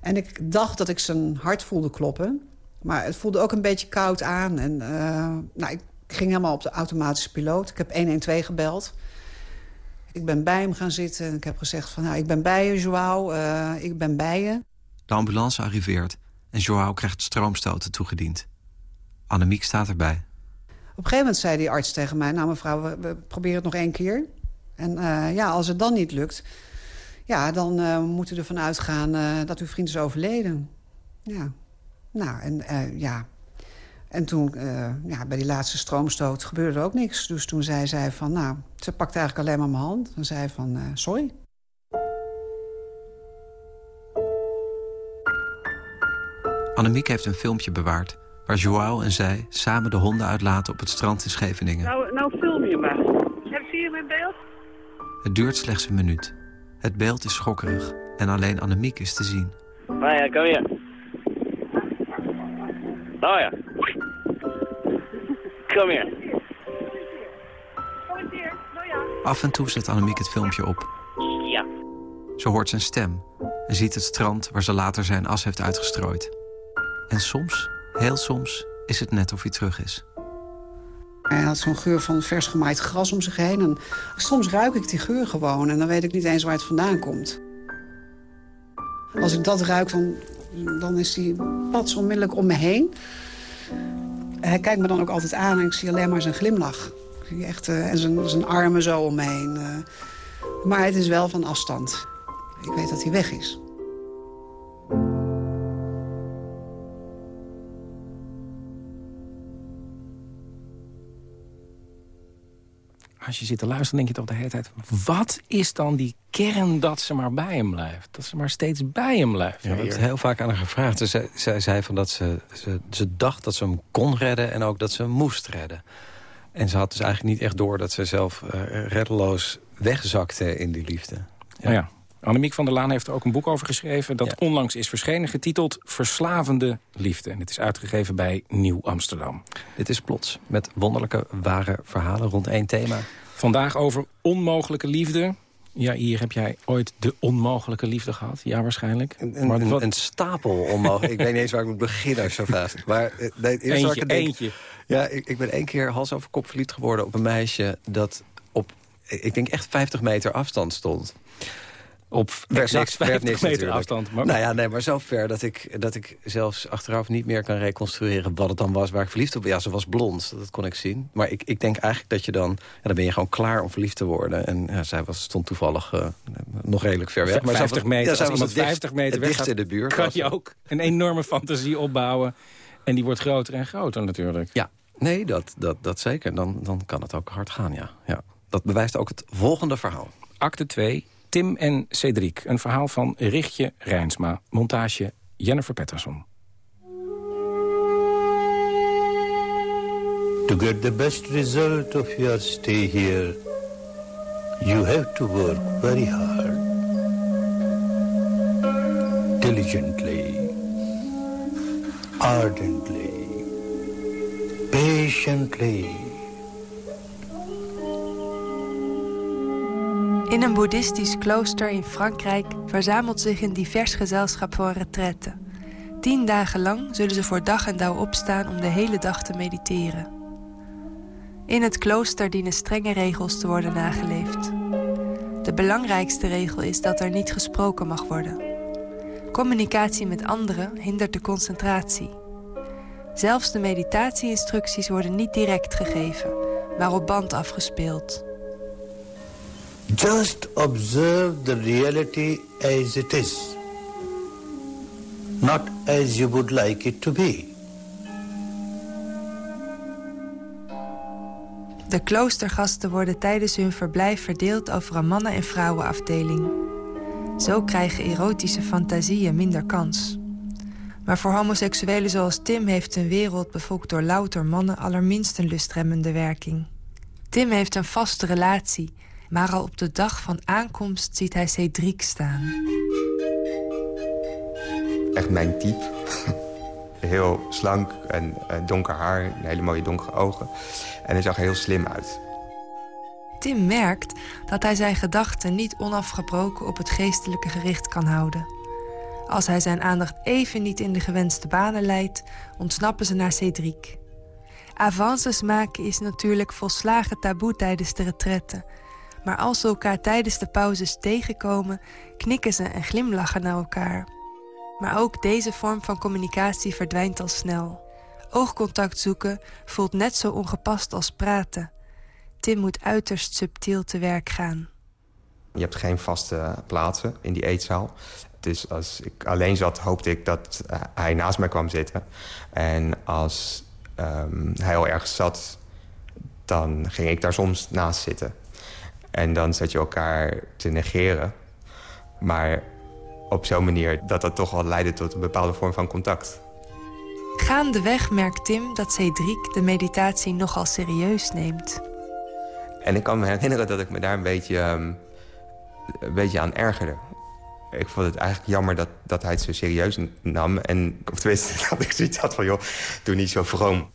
En ik dacht dat ik zijn hart voelde kloppen. Maar het voelde ook een beetje koud aan. En uh, nou, ik ging helemaal op de automatische piloot. Ik heb 112 gebeld. Ik ben bij hem gaan zitten en ik heb gezegd van... Nou, ik ben bij je, Joao. Uh, ik ben bij je. De ambulance arriveert en Joao krijgt stroomstoten toegediend. Annemiek staat erbij. Op een gegeven moment zei die arts tegen mij... nou mevrouw, we, proberen het nog één keer. En uh, ja, als het dan niet lukt... ja, dan uh, moeten we ervan uitgaan uh, dat uw vriend is overleden. Ja. Nou, en ja... En toen, ja, bij die laatste stroomstoot gebeurde er ook niks. Dus toen zei zij van, nou, ze pakte eigenlijk alleen maar mijn hand. En zei van, sorry. Annemiek heeft een filmpje bewaard waar Joao en zij samen de honden uitlaten op het strand in Scheveningen. Nou, nou film je maar. Heb je hier mijn beeld? Het duurt slechts een minuut. Het beeld is schokkerig en alleen Annemiek is te zien. Nou ja, kom hier. Nou ja. Kom hier. Af en toe zet Annemiek het filmpje op. Ja. Ze hoort zijn stem en ziet het strand waar ze later zijn as heeft uitgestrooid. En soms Heel soms is het net of hij terug is. Hij had zo'n geur van vers gemaaid gras om zich heen. En soms ruik ik die geur gewoon en dan weet ik niet eens waar het vandaan komt. Als ik dat ruik, dan, dan is hij pats onmiddellijk om me heen. Hij kijkt me dan ook altijd aan en ik zie alleen maar zijn glimlach. Echt, uh, en zijn, zijn armen zo om me heen. Uh, maar het is wel van afstand. Ik weet dat hij weg is. Als je zit te luisteren, denk je toch de hele tijd... wat is dan die kern dat ze maar bij hem blijft? Dat ze maar steeds bij hem blijft. Ja, hebben het heel vaak aan haar gevraagd. Zij, zij zei van dat ze, ze, ze dacht dat ze hem kon redden en ook dat ze hem moest redden. En ze had dus eigenlijk niet echt door dat ze zelf uh, reddeloos wegzakte in die liefde. Ja. ja. Annemiek van der Laan heeft er ook een boek over geschreven... dat onlangs is verschenen, getiteld Verslavende Liefde. En het is uitgegeven bij Nieuw Amsterdam. Dit is Plots, met wonderlijke, ware verhalen rond één thema. Vandaag over onmogelijke liefde. Ja, hier heb jij ooit de onmogelijke liefde gehad? Ja, waarschijnlijk. Een, maar een, een stapel onmogelijk. ik weet niet eens waar ik moet beginnen als zo vraagt. Maar eh, nee, eerst eentje, ik denk, eentje. Ja, ik, ik ben één keer hals over kop verliefd geworden op een meisje... dat op, ik denk echt 50 meter afstand stond. Op exact 50 meter afstand. Maar... Nou ja, nee, maar zo ver dat ik, dat ik zelfs achteraf niet meer kan reconstrueren... wat het dan was waar ik verliefd op Ja, ze was blond, dat kon ik zien. Maar ik, ik denk eigenlijk dat je dan... Ja, dan ben je gewoon klaar om verliefd te worden. En ja, zij was, stond toevallig uh, nog redelijk ver weg. Maar 50 was, meter, ja, zij was 50 meter weg gaat, in de buurt. kan je ook een enorme fantasie opbouwen. En die wordt groter en groter natuurlijk. Ja, nee, dat, dat, dat zeker. Dan, dan kan het ook hard gaan, ja. ja. Dat bewijst ook het volgende verhaal. Acte 2, Tim en Cedric. Een verhaal van Richtje Rijnsma. Montage Jennifer Patterson. To get the best result of your stay here, you have to work very hard. Diligently, ardently, patiently. In een boeddhistisch klooster in Frankrijk verzamelt zich een divers gezelschap voor retraite. Tien dagen lang zullen ze voor dag en dauw opstaan om de hele dag te mediteren. In het klooster dienen strenge regels te worden nageleefd. De belangrijkste regel is dat er niet gesproken mag worden. Communicatie met anderen hindert de concentratie. Zelfs de meditatie-instructies worden niet direct gegeven, maar op band afgespeeld. Just observe the reality as it is, not as you would like it to be. De kloostergasten worden tijdens hun verblijf verdeeld over een mannen- en vrouwenafdeling. Zo krijgen erotische fantasieën minder kans. Maar voor homoseksuelen zoals Tim heeft een wereld bevolkt door louter mannen allerminst een lustremmende werking. Tim heeft een vaste relatie maar al op de dag van aankomst ziet hij Cedric staan. Echt mijn type. Heel slank en donker haar, hele mooie donkere ogen. En hij zag er heel slim uit. Tim merkt dat hij zijn gedachten niet onafgebroken op het geestelijke gericht kan houden. Als hij zijn aandacht even niet in de gewenste banen leidt, ontsnappen ze naar Cedric. Avances maken is natuurlijk volslagen taboe tijdens de retraite. Maar als ze elkaar tijdens de pauzes tegenkomen, knikken ze en glimlachen naar elkaar. Maar ook deze vorm van communicatie verdwijnt al snel. Oogcontact zoeken voelt net zo ongepast als praten. Tim moet uiterst subtiel te werk gaan. Je hebt geen vaste plaatsen in die eetzaal. Dus als ik alleen zat, hoopte ik dat hij naast mij kwam zitten. En als um, hij al ergens zat, dan ging ik daar soms naast zitten. En dan zet je elkaar te negeren. Maar op zo'n manier dat dat toch wel leidde tot een bepaalde vorm van contact. Gaandeweg merkt Tim dat Cedric de meditatie nogal serieus neemt. En ik kan me herinneren dat ik me daar een beetje, um, een beetje aan ergerde. Ik vond het eigenlijk jammer dat, dat hij het zo serieus nam. En, of tenminste, dat ik zoiets had van, joh, doe niet zo vroom.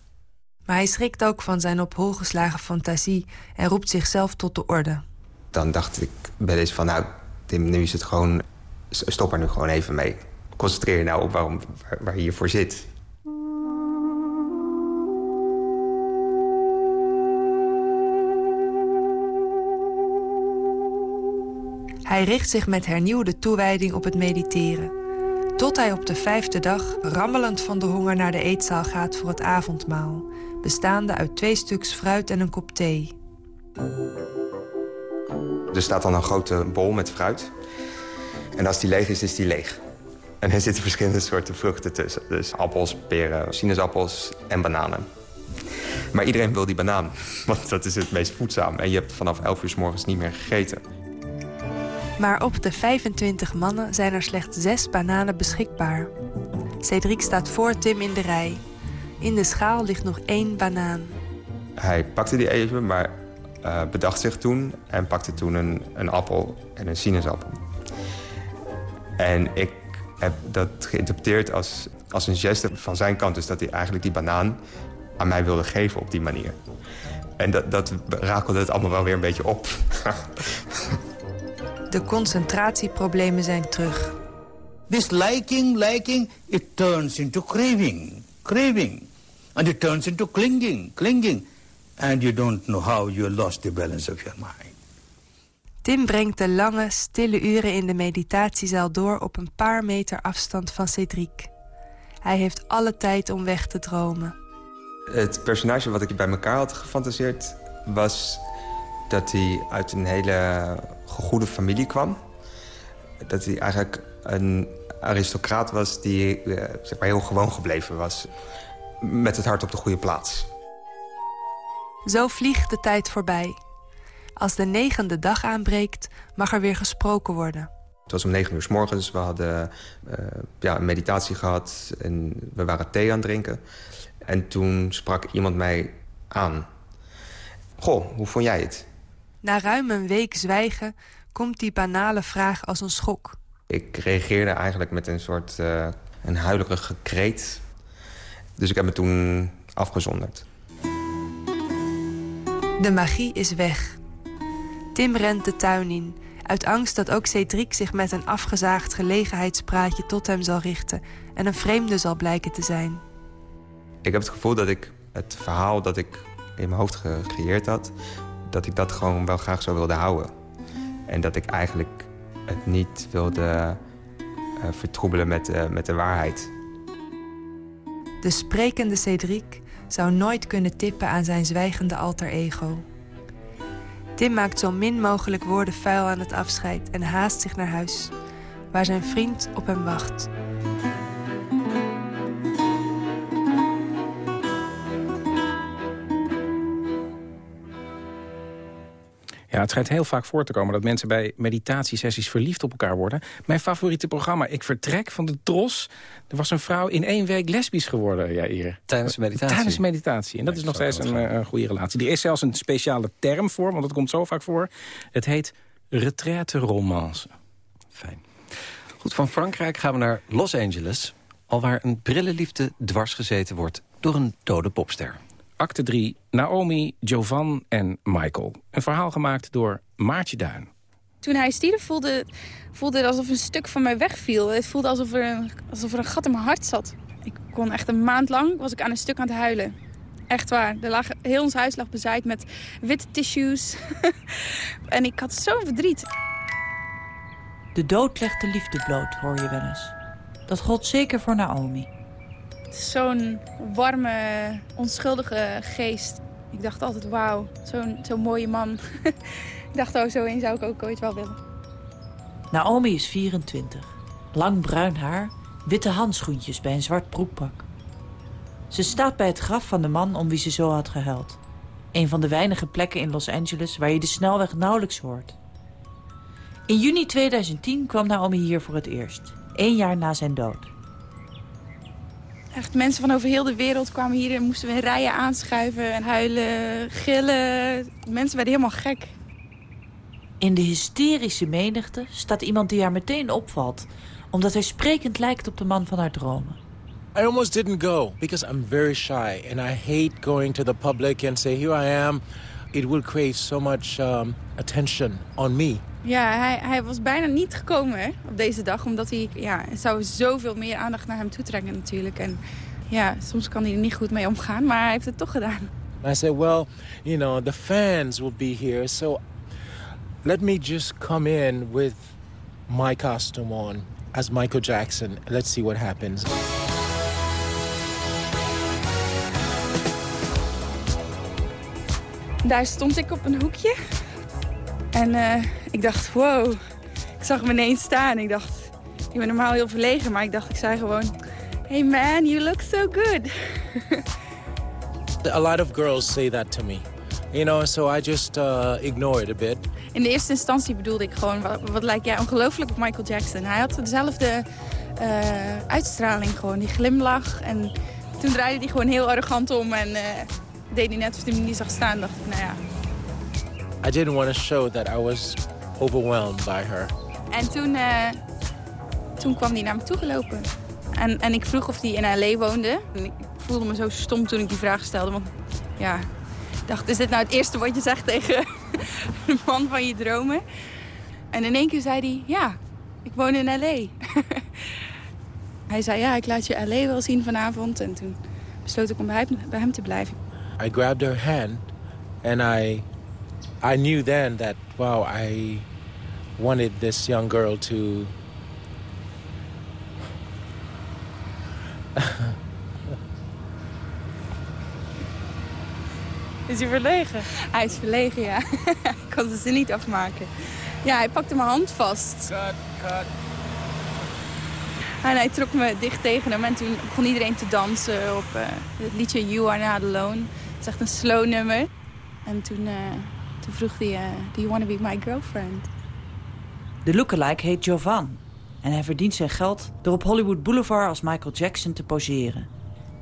Maar hij schrikt ook van zijn op hol geslagen fantasie... en roept zichzelf tot de orde. Dan dacht ik bij deze van, nou, Tim, nu is het gewoon... stop er nu gewoon even mee. Concentreer je nou op waarom, waar, waar je hiervoor zit. Hij richt zich met hernieuwde toewijding op het mediteren. Tot hij op de vijfde dag rammelend van de honger naar de eetzaal gaat voor het avondmaal bestaande uit twee stuks fruit en een kop thee. Er staat dan een grote bol met fruit. En als die leeg is, is die leeg. En er zitten verschillende soorten vruchten tussen. Dus appels, peren, sinaasappels en bananen. Maar iedereen wil die banaan, want dat is het meest voedzaam. En je hebt vanaf 11 uur s morgens niet meer gegeten. Maar op de 25 mannen zijn er slechts zes bananen beschikbaar. Cedric staat voor Tim in de rij. In de schaal ligt nog één banaan. Hij pakte die even, maar uh, bedacht zich toen... en pakte toen een, een appel en een sinaasappel. En ik heb dat geïnterpreteerd als, als een geste van zijn kant. Dus dat hij eigenlijk die banaan aan mij wilde geven op die manier. En dat, dat rakelde het allemaal wel weer een beetje op. De concentratieproblemen zijn terug. This liking, liking, it turns into craving, craving. And it turns into clinging, clinging. And you don't know how you lost the balance of your mind. Tim brengt de lange, stille uren in de meditatiezaal door... op een paar meter afstand van Cedric. Hij heeft alle tijd om weg te dromen. Het personage wat ik bij elkaar had gefantaseerd... was dat hij uit een hele goede familie kwam. Dat hij eigenlijk een aristocraat was die eh, zeg maar heel gewoon gebleven was. Met het hart op de goede plaats. Zo vliegt de tijd voorbij. Als de negende dag aanbreekt, mag er weer gesproken worden. Het was om negen uur s morgens. We hadden uh, ja, een meditatie gehad en we waren thee aan het drinken. En toen sprak iemand mij aan. Goh, hoe vond jij het? Na ruim een week zwijgen komt die banale vraag als een schok. Ik reageerde eigenlijk met een soort uh, een huilerige kreet. Dus ik heb me toen afgezonderd. De magie is weg. Tim rent de tuin in. Uit angst dat ook Cedric zich met een afgezaagd gelegenheidspraatje tot hem zal richten... en een vreemde zal blijken te zijn. Ik heb het gevoel dat ik het verhaal dat ik in mijn hoofd gecreëerd had... dat ik dat gewoon wel graag zo wilde houden. En dat ik eigenlijk het niet wilde uh, vertroebelen met, uh, met de waarheid. De sprekende Cedric zou nooit kunnen tippen aan zijn zwijgende alter ego. Tim maakt zo min mogelijk woorden vuil aan het afscheid en haast zich naar huis, waar zijn vriend op hem wacht. Ja, het schijnt heel vaak voor te komen dat mensen bij meditatiesessies verliefd op elkaar worden. Mijn favoriete programma, Ik Vertrek van de Tros. Er was een vrouw in één week lesbisch geworden, ja, hier. Tijdens de meditatie? Tijdens de meditatie. En dat is nog steeds een, eh, een goede relatie. Er is zelfs een speciale term voor, want dat komt zo vaak voor. Het heet retraite romance. Fijn. Goed, van Frankrijk gaan we naar Los Angeles. Al waar een brillenliefde dwars gezeten wordt door een dode popster. Acte 3, Naomi, Jovan en Michael. Een verhaal gemaakt door Maartje Duin. Toen hij stierf voelde, voelde het alsof een stuk van mij wegviel. Het voelde alsof er, een, alsof er een gat in mijn hart zat. Ik kon echt een maand lang was ik aan een stuk aan het huilen. Echt waar. Er lag, heel ons huis lag bezaaid met witte tissues. en ik had zo'n verdriet. De dood legt de liefde bloot, hoor je wel eens. Dat gold zeker voor Naomi. Zo'n warme, onschuldige geest. Ik dacht altijd, wauw, zo'n zo'n mooie man. ik dacht, oh, zo een zou ik ook ooit wel willen. Naomi is 24. Lang bruin haar, witte handschoentjes bij een zwart broekpak. Ze staat bij het graf van de man om wie ze zo had gehuild. Een van de weinige plekken in Los Angeles waar je de snelweg nauwelijks hoort. In juni 2010 kwam Naomi hier voor het eerst. één jaar na zijn dood. Echt mensen van over heel de wereld kwamen hier en moesten we in rijen aanschuiven en huilen, gillen. Mensen werden helemaal gek. In de hysterische menigte staat iemand die haar meteen opvalt... omdat hij sprekend lijkt op de man van haar dromen. I almost didn't go because I'm very shy and I hate going to the public and say here I am. It will create so much um, attention on me. Ja, hij, hij was bijna niet gekomen hè, op deze dag. Omdat hij, ja, het zou zoveel meer aandacht naar hem toetrekken natuurlijk. En ja, soms kan hij er niet goed mee omgaan, maar hij heeft het toch gedaan. I said, well, you know, the fans will be here. So let me just come in with my costume on as Michael Jackson. Let's see what happens. Daar stond ik op een hoekje. En uh, ik dacht, wow. Ik zag hem ineens staan. Ik dacht, ik ben normaal heel verlegen. Maar ik dacht, ik zei gewoon... Hey man, you look so good. A lot of girls say that to me. You know, so I just uh, ignore it a bit. In de eerste instantie bedoelde ik gewoon, wat, wat lijkt jij ongelooflijk op Michael Jackson. Hij had dezelfde uh, uitstraling gewoon, die glimlach. En toen draaide hij gewoon heel arrogant om en uh, deed hij net of hij me niet zag staan. dacht ik, nou ja. I didn't want to show that I was overwhelmed by her. En toen, uh, toen kwam hij naar me toe gelopen. En, en ik vroeg of hij in L.A. woonde. En ik voelde me zo stom toen ik die vraag stelde. Want ja, ik dacht, is dit nou het eerste wat je zegt tegen de man van je dromen? En in één keer zei hij, ja, ik woon in L.A. hij zei, ja, ik laat je L.A. wel zien vanavond. En toen besloot ik om bij hem, bij hem te blijven. I grabbed her hand and I, I knew then that, wow, I wanted this young girl to Is hij verlegen? Hij is verlegen, ja. ik kon de zin niet afmaken. Ja, hij pakte mijn hand vast. Cut, cut. En hij trok me dicht tegen hem en toen begon iedereen te dansen op uh, het liedje You Are Not Alone. Het is echt een slow nummer. En toen, uh, toen vroeg hij, uh, do you want to be my girlfriend? De lookalike heet Jovan. En hij verdient zijn geld door op Hollywood Boulevard als Michael Jackson te poseren.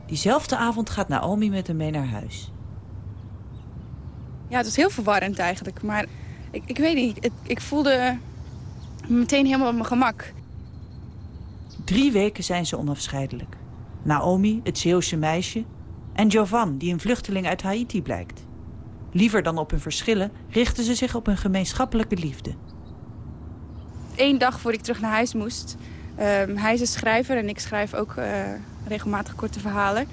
Diezelfde avond gaat Naomi met hem mee naar huis. Ja, het was heel verwarrend eigenlijk. Maar ik, ik weet niet, het, ik voelde me meteen helemaal op mijn gemak. Drie weken zijn ze onafscheidelijk. Naomi, het Zeeuwse meisje, en Jovan, die een vluchteling uit Haiti blijkt. Liever dan op hun verschillen richten ze zich op hun gemeenschappelijke liefde. Eén dag voor ik terug naar huis moest. Um, hij is een schrijver en ik schrijf ook uh, regelmatig korte verhalen.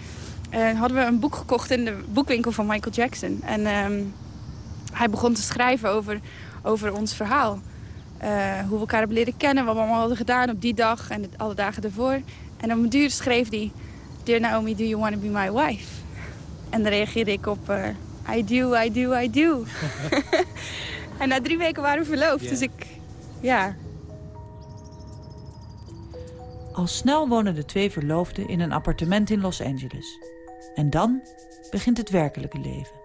En hadden we een boek gekocht in de boekwinkel van Michael Jackson. En um, hij begon te schrijven over, over ons verhaal. Uh, hoe we elkaar hebben leren kennen, wat we allemaal hadden gedaan op die dag en alle dagen ervoor. En op een duur schreef hij... Dear Naomi, do you want to be my wife? En dan reageerde ik op... I do, I do, I do. en na drie weken waren we verloofd, yeah. dus ik... Ja, Al snel wonen de twee verloofden in een appartement in Los Angeles. En dan begint het werkelijke leven.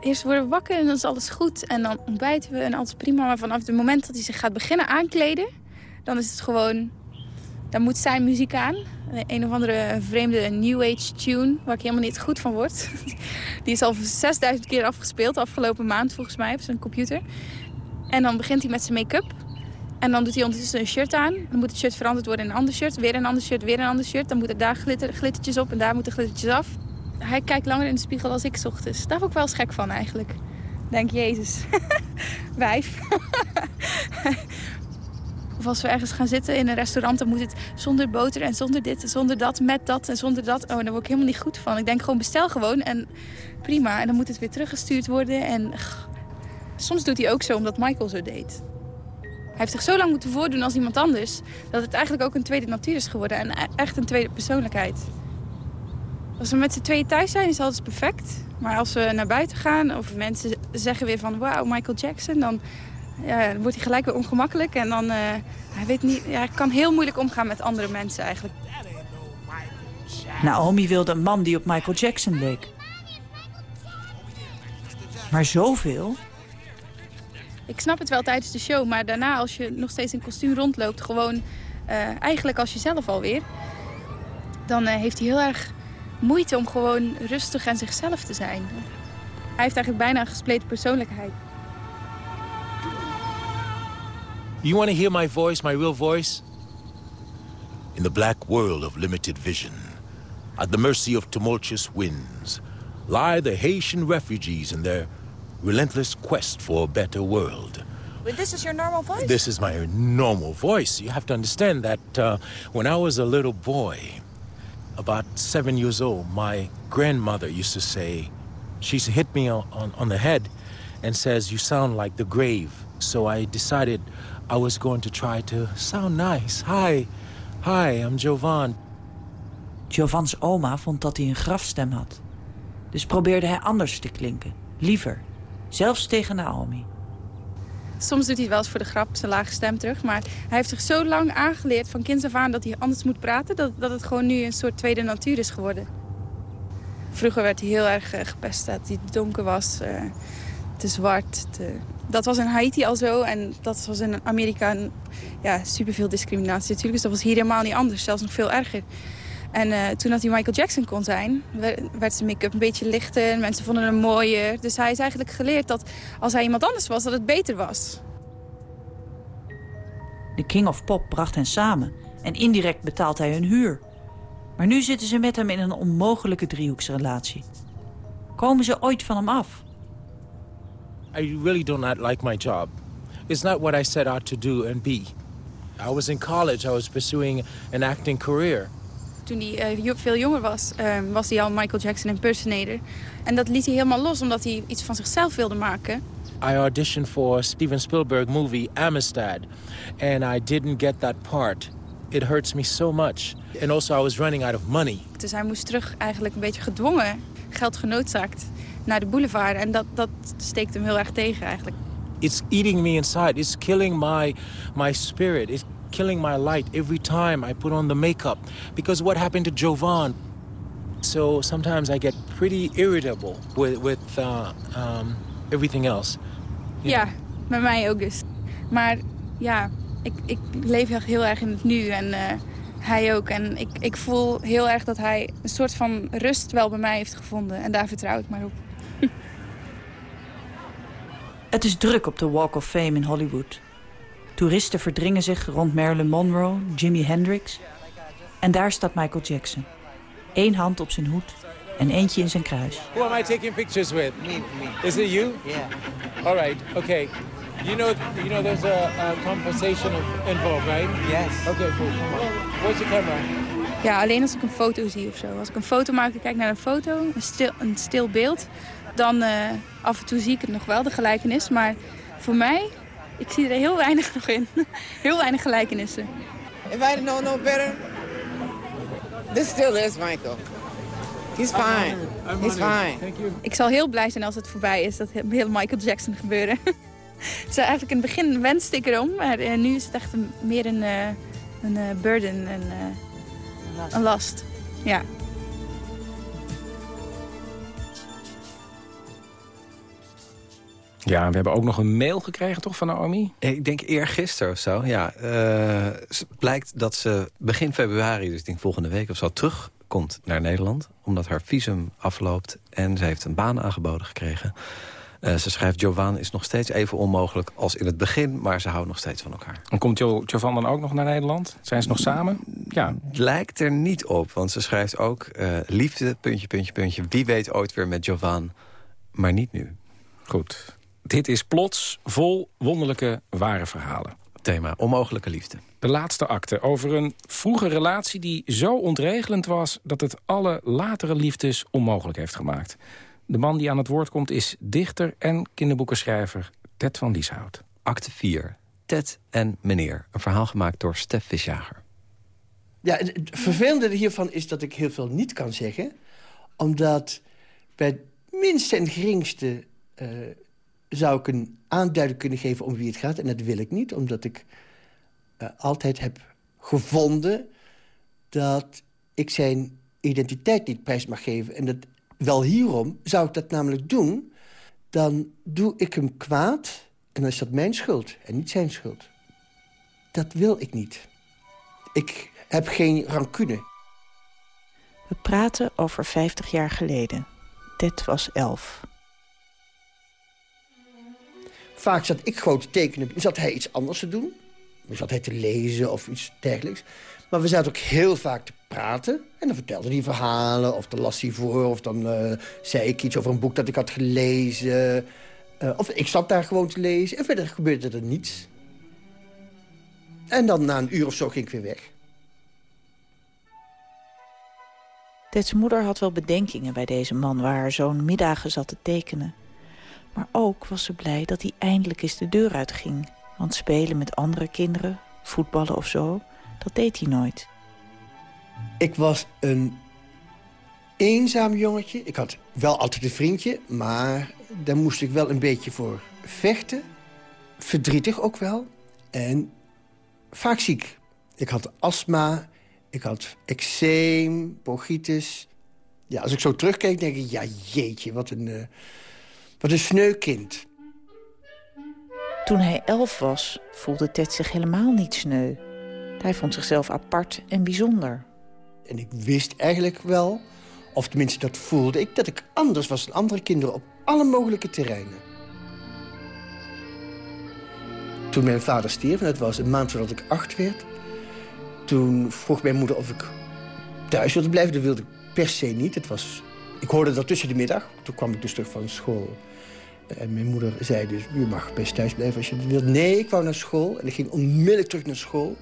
Eerst worden we wakker en dan is alles goed. En dan ontbijten we en alles prima. Maar vanaf het moment dat hij zich gaat beginnen aankleden... dan is het gewoon... Dan moet zijn muziek aan. Een of andere vreemde New Age tune... waar ik helemaal niet goed van word. Die is al 6000 keer afgespeeld afgelopen maand volgens mij op zijn computer. En dan begint hij met zijn make-up... En dan doet hij ondertussen een shirt aan. Dan moet het shirt veranderd worden in een ander shirt. Weer een ander shirt, weer een ander shirt. Dan moeten daar glitter, glittertjes op en daar moeten glittertjes af. Hij kijkt langer in de spiegel als ik ochtends. Daar word ik wel gek van eigenlijk. Denk, jezus. Wijf. of als we ergens gaan zitten in een restaurant... dan moet het zonder boter en zonder dit en zonder dat, met dat en zonder dat. Oh, daar word ik helemaal niet goed van. Ik denk gewoon bestel gewoon en prima. En dan moet het weer teruggestuurd worden. En soms doet hij ook zo omdat Michael zo deed. Hij heeft zich zo lang moeten voordoen als iemand anders... dat het eigenlijk ook een tweede natuur is geworden. En echt een tweede persoonlijkheid. Als we met z'n tweeën thuis zijn, is alles perfect. Maar als we naar buiten gaan of mensen zeggen weer van... wauw, Michael Jackson, dan, ja, dan wordt hij gelijk weer ongemakkelijk. En dan uh, hij weet niet, ja, hij kan heel moeilijk omgaan met andere mensen eigenlijk. Naomi wilde een man die op Michael Jackson leek. Maar zoveel ik snap het wel tijdens de show, maar daarna als je nog steeds in kostuum rondloopt... gewoon uh, eigenlijk als jezelf alweer... dan uh, heeft hij heel erg moeite om gewoon rustig en zichzelf te zijn. Hij heeft eigenlijk bijna een gespleten persoonlijkheid. You want to hear my voice, my real voice? In the black world of limited vision, at the mercy of tumultuous winds, lie the Haitian refugees in their relentless quest for a better world. But this is your normal voice? This is my normal voice. You have to understand that uh, when I was a little boy, about seven years old, my grandmother used to say, she hit me on, on, on the head and says, you sound like the grave. So I decided I was going to try to sound nice. Hi, hi, I'm Jovan. Jovans oma vond dat hij een grafstem had. Dus probeerde hij anders te klinken, liever. Zelfs tegen Naomi. Soms doet hij wel eens voor de grap zijn lage stem terug. Maar hij heeft zich zo lang aangeleerd van kinds af aan dat hij anders moet praten... dat, dat het gewoon nu een soort tweede natuur is geworden. Vroeger werd hij heel erg uh, gepest dat hij donker was, uh, te zwart. Dat was in Haiti al zo en dat was in Amerika ja, superveel discriminatie natuurlijk. Dus dat was hier helemaal niet anders, zelfs nog veel erger. En uh, toen dat hij Michael Jackson kon zijn, werd zijn make-up een beetje lichter. Mensen vonden hem mooier. Dus hij is eigenlijk geleerd dat als hij iemand anders was, dat het beter was. De King of Pop bracht hen samen en indirect betaalt hij hun huur. Maar nu zitten ze met hem in een onmogelijke driehoeksrelatie. Komen ze ooit van hem af? I really do not like my job. It's not what I set out to do and be. I was in college, I was pursuing an acting career. Toen hij uh, veel jonger was, uh, was hij al Michael Jackson impersonator. En dat liet hij helemaal los, omdat hij iets van zichzelf wilde maken. I auditioned for Steven Spielberg movie Amistad. And I didn't get that part. It hurts me so much. And also I was running out of money. Dus hij moest terug eigenlijk een beetje gedwongen, geld genoodzaakt, naar de boulevard. En dat, dat steekt hem heel erg tegen eigenlijk. It's eating me inside. It's killing my, my spirit. It's killing my light every time I put on the makeup. Because what happened to Jovan? So sometimes I get pretty irritable with, with uh, um, everything else. Ja, met mij ook dus. Maar ja, ik, ik leef heel erg in het nu en uh, hij ook. En ik, ik voel heel erg dat hij een soort van rust wel bij mij heeft gevonden. En daar vertrouw ik maar op. Het is druk op de Walk of Fame in Hollywood. Toeristen verdringen zich rond Marilyn Monroe, Jimi Hendrix. En daar staat Michael Jackson. Eén hand op zijn hoed en eentje in zijn kruis. Who am I taking pictures with? Me, me. Is it you? Yeah. All right, okay. You know, you know there's a, a conversation involved, right? Yes. Okay, cool. Where's the camera? Ja, alleen als ik een foto zie of zo. Als ik een foto maak en kijk naar een foto, een stil, een stil beeld... dan uh, af en toe zie ik het nog wel, de gelijkenis. Maar voor mij, ik zie er heel weinig nog in. heel weinig gelijkenissen. If I know no better, this still is Michael. He's fine. He's fine. Thank you. Ik zal heel blij zijn als het voorbij is, dat heel Michael Jackson gebeuren. het is eigenlijk in het begin wenste ik erom, maar uh, nu is het echt meer een, uh, een burden, een, last. een last. Ja. Ja, we hebben ook nog een mail gekregen, toch, van Naomi? Ik denk eergisteren of zo, ja. Uh, blijkt dat ze begin februari, dus ik denk volgende week of zo... terugkomt naar Nederland, omdat haar visum afloopt... en ze heeft een baan aangeboden gekregen. Uh, ze schrijft, Jovan is nog steeds even onmogelijk als in het begin... maar ze houden nog steeds van elkaar. En komt jo Jovan dan ook nog naar Nederland? Zijn ze nog samen? Ja. Lijkt er niet op, want ze schrijft ook... Uh, liefde, puntje, puntje, puntje. Wie weet ooit weer met Jovan, maar niet nu. Goed. Dit is plots vol wonderlijke ware verhalen. Thema onmogelijke liefde. De laatste akte over een vroege relatie die zo ontregelend was... dat het alle latere liefdes onmogelijk heeft gemaakt. De man die aan het woord komt is dichter en kinderboekenschrijver Ted van Lieshout. Akte 4. Ted en meneer. Een verhaal gemaakt door Stef Visjager. Ja, het vervelende hiervan is dat ik heel veel niet kan zeggen. Omdat bij het minste en geringste... Uh, zou ik een aanduiding kunnen geven om wie het gaat. En dat wil ik niet, omdat ik uh, altijd heb gevonden... dat ik zijn identiteit niet prijs mag geven. En dat wel hierom zou ik dat namelijk doen... dan doe ik hem kwaad en dan is dat mijn schuld en niet zijn schuld. Dat wil ik niet. Ik heb geen rancune. We praten over 50 jaar geleden. Ted was elf. Vaak zat ik gewoon te tekenen. Zat hij iets anders te doen. Zat hij te lezen of iets dergelijks. Maar we zaten ook heel vaak te praten. En dan vertelde hij verhalen. Of dan las hij voor. Of dan uh, zei ik iets over een boek dat ik had gelezen. Uh, of ik zat daar gewoon te lezen. En verder gebeurde er niets. En dan na een uur of zo ging ik weer weg. Ted's moeder had wel bedenkingen bij deze man... waar haar zoon middagen zat te tekenen. Maar ook was ze blij dat hij eindelijk eens de deur uitging. Want spelen met andere kinderen, voetballen of zo, dat deed hij nooit. Ik was een eenzaam jongetje. Ik had wel altijd een vriendje, maar daar moest ik wel een beetje voor vechten. verdrietig ook wel. En vaak ziek. Ik had astma, ik had eczeem, bronchitis. Ja, als ik zo terugkijk, denk ik, ja jeetje, wat een, uh, wat een sneu kind. Toen hij elf was, voelde Ted zich helemaal niet sneu. Hij vond zichzelf apart en bijzonder. En ik wist eigenlijk wel, of tenminste dat voelde ik... dat ik anders was dan andere kinderen op alle mogelijke terreinen. Toen mijn vader stierf, en dat was een maand voordat ik acht werd... toen vroeg mijn moeder of ik thuis wilde blijven. Dat wilde ik per se niet. Het was, ik hoorde dat tussen de middag. Toen kwam ik dus terug van school. En mijn moeder zei dus, je mag best thuis blijven als je wilt. Nee, ik wou naar school. En ik ging onmiddellijk terug naar school.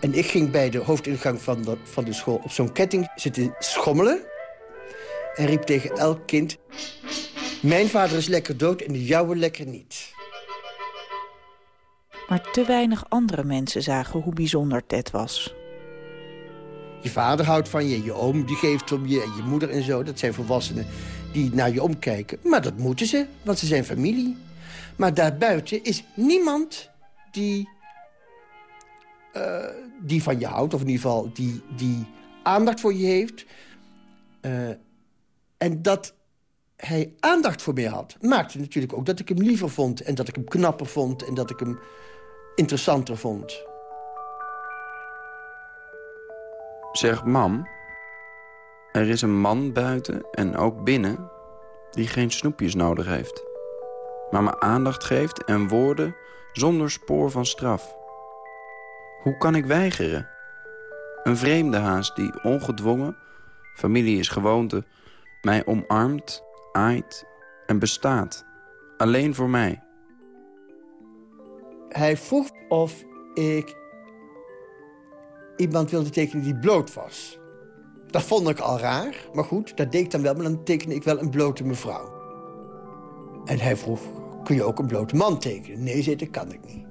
En ik ging bij de hoofdingang van de, van de school op zo'n ketting zitten schommelen. En riep tegen elk kind... Mijn vader is lekker dood en de jouwe lekker niet. Maar te weinig andere mensen zagen hoe bijzonder Ted was. Je vader houdt van je, je oom die geeft om je en je moeder en zo. Dat zijn volwassenen die naar je omkijken. Maar dat moeten ze, want ze zijn familie. Maar daarbuiten is niemand die, uh, die van je houdt. Of in ieder geval die, die aandacht voor je heeft. Uh, en dat hij aandacht voor mij had, maakte natuurlijk ook dat ik hem liever vond... en dat ik hem knapper vond en dat ik hem interessanter vond. Zeg, mam, er is een man buiten en ook binnen... die geen snoepjes nodig heeft. Maar me aandacht geeft en woorden zonder spoor van straf. Hoe kan ik weigeren? Een vreemde haast die ongedwongen, familie is gewoonte... mij omarmt, aait en bestaat. Alleen voor mij. Hij vroeg of ik iemand wilde tekenen die bloot was. Dat vond ik al raar, maar goed, dat deed ik dan wel. Maar dan tekende ik wel een blote mevrouw. En hij vroeg, kun je ook een blote man tekenen? Nee, zei dat kan ik niet.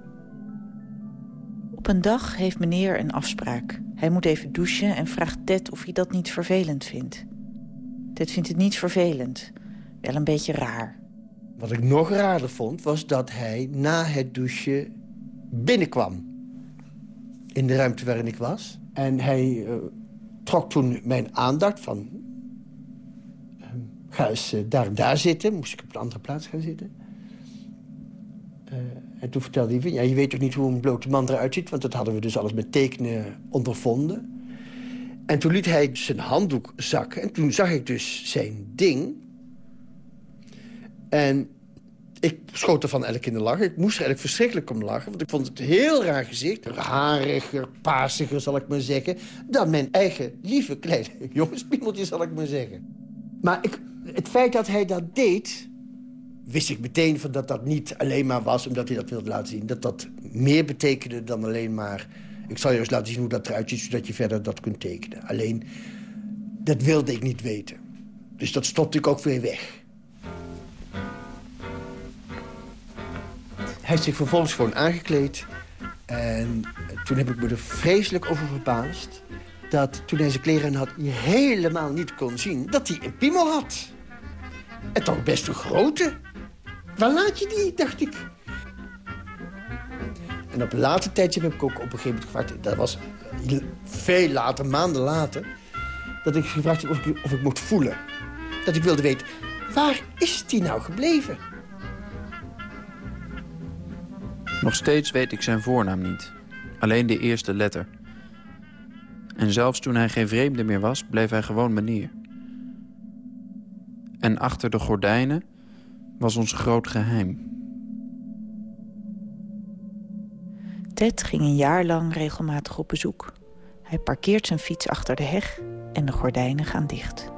Op een dag heeft meneer een afspraak. Hij moet even douchen en vraagt Ted of hij dat niet vervelend vindt. Ted vindt het niet vervelend. Wel een beetje raar. Wat ik nog raarder vond, was dat hij na het douchen binnenkwam. In de ruimte waarin ik was. En hij uh, trok toen mijn aandacht van... Uh, ga eens uh, daar en daar zitten. Moest ik op een andere plaats gaan zitten. en toen vertelde hij, ja, je weet toch niet hoe een blote man eruit ziet... want dat hadden we dus alles met tekenen ondervonden. En toen liet hij zijn handdoek zakken. En toen zag ik dus zijn ding. En ik schoot er van elk in de. Ik moest er eigenlijk verschrikkelijk om lachen. Want ik vond het een heel raar gezicht. Hariger, paarsiger, zal ik maar zeggen. Dan mijn eigen lieve kleine jongenspiemeltje, zal ik maar zeggen. Maar ik, het feit dat hij dat deed... wist ik meteen van dat dat niet alleen maar was omdat hij dat wilde laten zien. Dat dat meer betekende dan alleen maar... ik zal je eens laten zien hoe dat eruit ziet... zodat je verder dat kunt tekenen. Alleen, dat wilde ik niet weten. Dus dat stopte ik ook weer weg. Hij heeft zich vervolgens gewoon aangekleed. En toen heb ik me er vreselijk over verbaasd... dat toen hij zijn kleren had, je helemaal niet kon zien... dat hij een piemel had. En toch best een grote. Waar laat je die, dacht ik. En op een later tijdje heb ik ook op een gegeven moment gevraagd... dat was veel later, maanden later... dat ik gevraagd heb of ik, of ik mocht voelen. Dat ik wilde weten, waar is die nou gebleven? Nog steeds weet ik zijn voornaam niet. Alleen de eerste letter. En zelfs toen hij geen vreemde meer was, bleef hij gewoon meneer. En achter de gordijnen was ons groot geheim. Ted ging een jaar lang regelmatig op bezoek. Hij parkeert zijn fiets achter de heg en de gordijnen gaan dicht.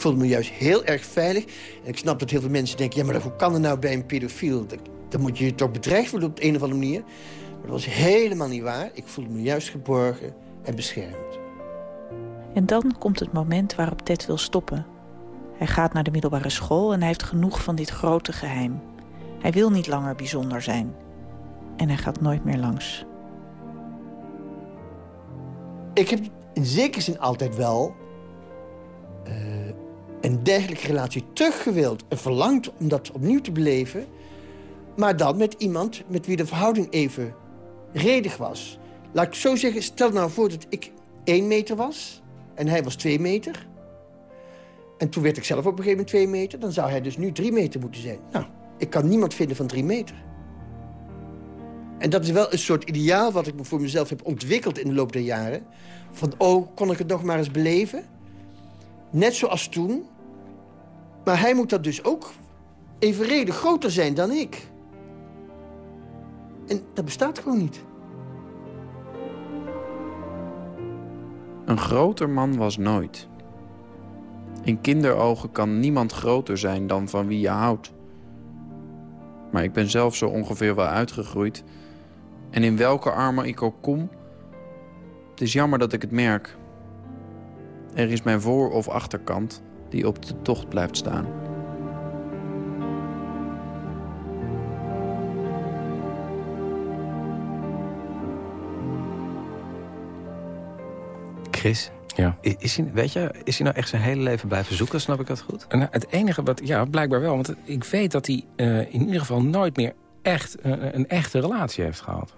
Ik voelde me juist heel erg veilig. En ik snap dat heel veel mensen denken... ja, maar hoe kan er nou bij een pedofiel? Dan moet je je toch bedreigd worden op de een of andere manier. Maar dat was helemaal niet waar. Ik voelde me juist geborgen en beschermd. En dan komt het moment waarop Ted wil stoppen. Hij gaat naar de middelbare school en hij heeft genoeg van dit grote geheim. Hij wil niet langer bijzonder zijn. En hij gaat nooit meer langs. Ik heb in zekere zin altijd wel... Uh, een dergelijke relatie teruggewild en verlangd om dat opnieuw te beleven. Maar dan met iemand met wie de verhouding even redig was. Laat ik zo zeggen, stel nou voor dat ik 1 meter was en hij was 2 meter. En toen werd ik zelf op een gegeven moment 2 meter. Dan zou hij dus nu 3 meter moeten zijn. Nou, ik kan niemand vinden van 3 meter. En dat is wel een soort ideaal wat ik voor mezelf heb ontwikkeld in de loop der jaren. Van, oh, kon ik het nog maar eens beleven? Net zoals toen. Maar hij moet dat dus ook evenredig groter zijn dan ik. En dat bestaat gewoon niet. Een groter man was nooit. In kinderogen kan niemand groter zijn dan van wie je houdt. Maar ik ben zelf zo ongeveer wel uitgegroeid. En in welke armen ik ook kom... Het is jammer dat ik het merk. Er is mijn voor- of achterkant die op de tocht blijft staan. Chris, ja. is, hij, weet je, is hij nou echt zijn hele leven blijven zoeken? Snap ik dat goed? Nou, het enige wat, ja, blijkbaar wel. Want ik weet dat hij uh, in ieder geval nooit meer echt uh, een echte relatie heeft gehad.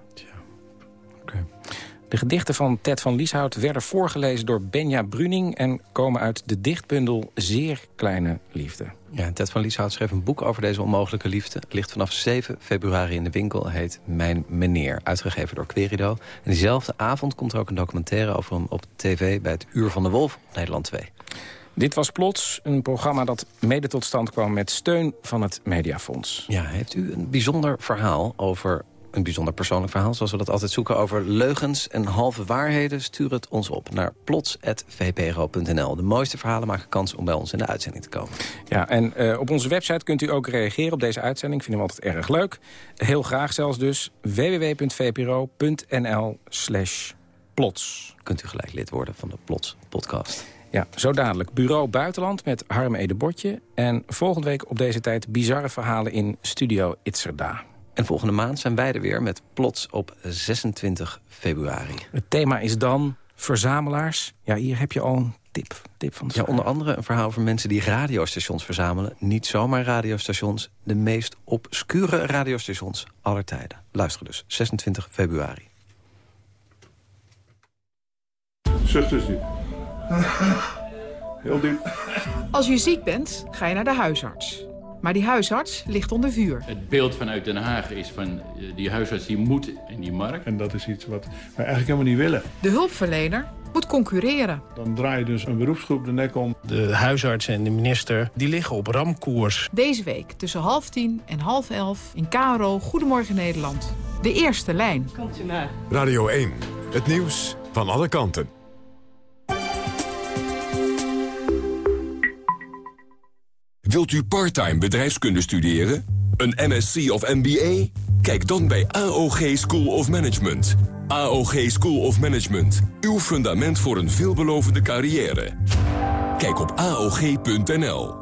De gedichten van Ted van Lieshout werden voorgelezen door Benja Bruning... en komen uit de dichtbundel Zeer Kleine Liefde. Ja, Ted van Lieshout schreef een boek over deze onmogelijke liefde. Ligt vanaf 7 februari in de winkel. Heet Mijn Meneer, uitgegeven door Querido. En diezelfde avond komt er ook een documentaire over hem op tv... bij het Uur van de Wolf op Nederland 2. Dit was Plots, een programma dat mede tot stand kwam... met steun van het Mediafonds. Ja, heeft u een bijzonder verhaal over een bijzonder persoonlijk verhaal... zoals we dat altijd zoeken over leugens en halve waarheden... stuur het ons op naar plots.vpro.nl. De mooiste verhalen maken kans om bij ons in de uitzending te komen. Ja, en uh, op onze website kunt u ook reageren op deze uitzending. Vinden we altijd erg leuk. Heel graag zelfs dus www.vpro.nl slash plots. Kunt u gelijk lid worden van de Plots podcast. Ja, zo dadelijk. Bureau Buitenland met Harm Ede Botje. En volgende week op deze tijd bizarre verhalen in Studio Itzerda. En volgende maand zijn wij er weer met Plots op 26 februari. Het thema is dan verzamelaars. Ja, hier heb je al een tip, tip van de Ja, onder andere een verhaal over mensen die radiostations verzamelen. Niet zomaar radiostations, de meest obscure radiostations aller tijden. Luister dus, 26 februari. Zucht dus diep. Heel diep. Als je ziek bent, ga je naar de huisarts. Maar die huisarts ligt onder vuur. Het beeld vanuit Den Haag is van die huisarts die moet in die markt. En dat is iets wat wij eigenlijk helemaal niet willen. De hulpverlener moet concurreren. Dan draai je dus een beroepsgroep de nek om. De huisarts en de minister die liggen op ramkoers. Deze week tussen half tien en half elf in KRO Goedemorgen Nederland. De eerste lijn. Komt u maar. Radio 1, het nieuws van alle kanten. Wilt u parttime bedrijfskunde studeren? Een MSc of MBA? Kijk dan bij AOG School of Management. AOG School of Management. Uw fundament voor een veelbelovende carrière. Kijk op AOG.nl.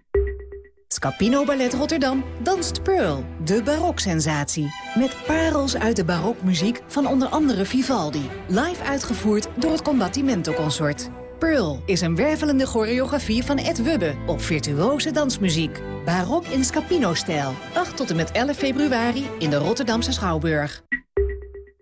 Scapino Ballet Rotterdam danst Pearl, de baroksensatie. Met parels uit de barokmuziek van onder andere Vivaldi. Live uitgevoerd door het Combattimento Consort. Pearl is een wervelende choreografie van Ed Wubbe op virtuose dansmuziek. Barok in Scapino-stijl. 8 tot en met 11 februari in de Rotterdamse Schouwburg.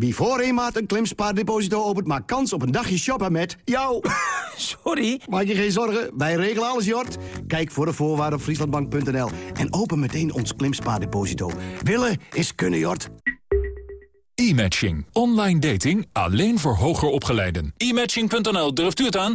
Wie voor een maand een klimspaardeposito opent... maakt kans op een dagje shoppen met jou. Sorry. Maak je geen zorgen, wij regelen alles, Jort. Kijk voor de voorwaarden op frieslandbank.nl en open meteen ons klimspaardeposito. Willen is kunnen, Jort. E-matching. Online dating alleen voor hoger opgeleiden. E-matching.nl, durft u het aan?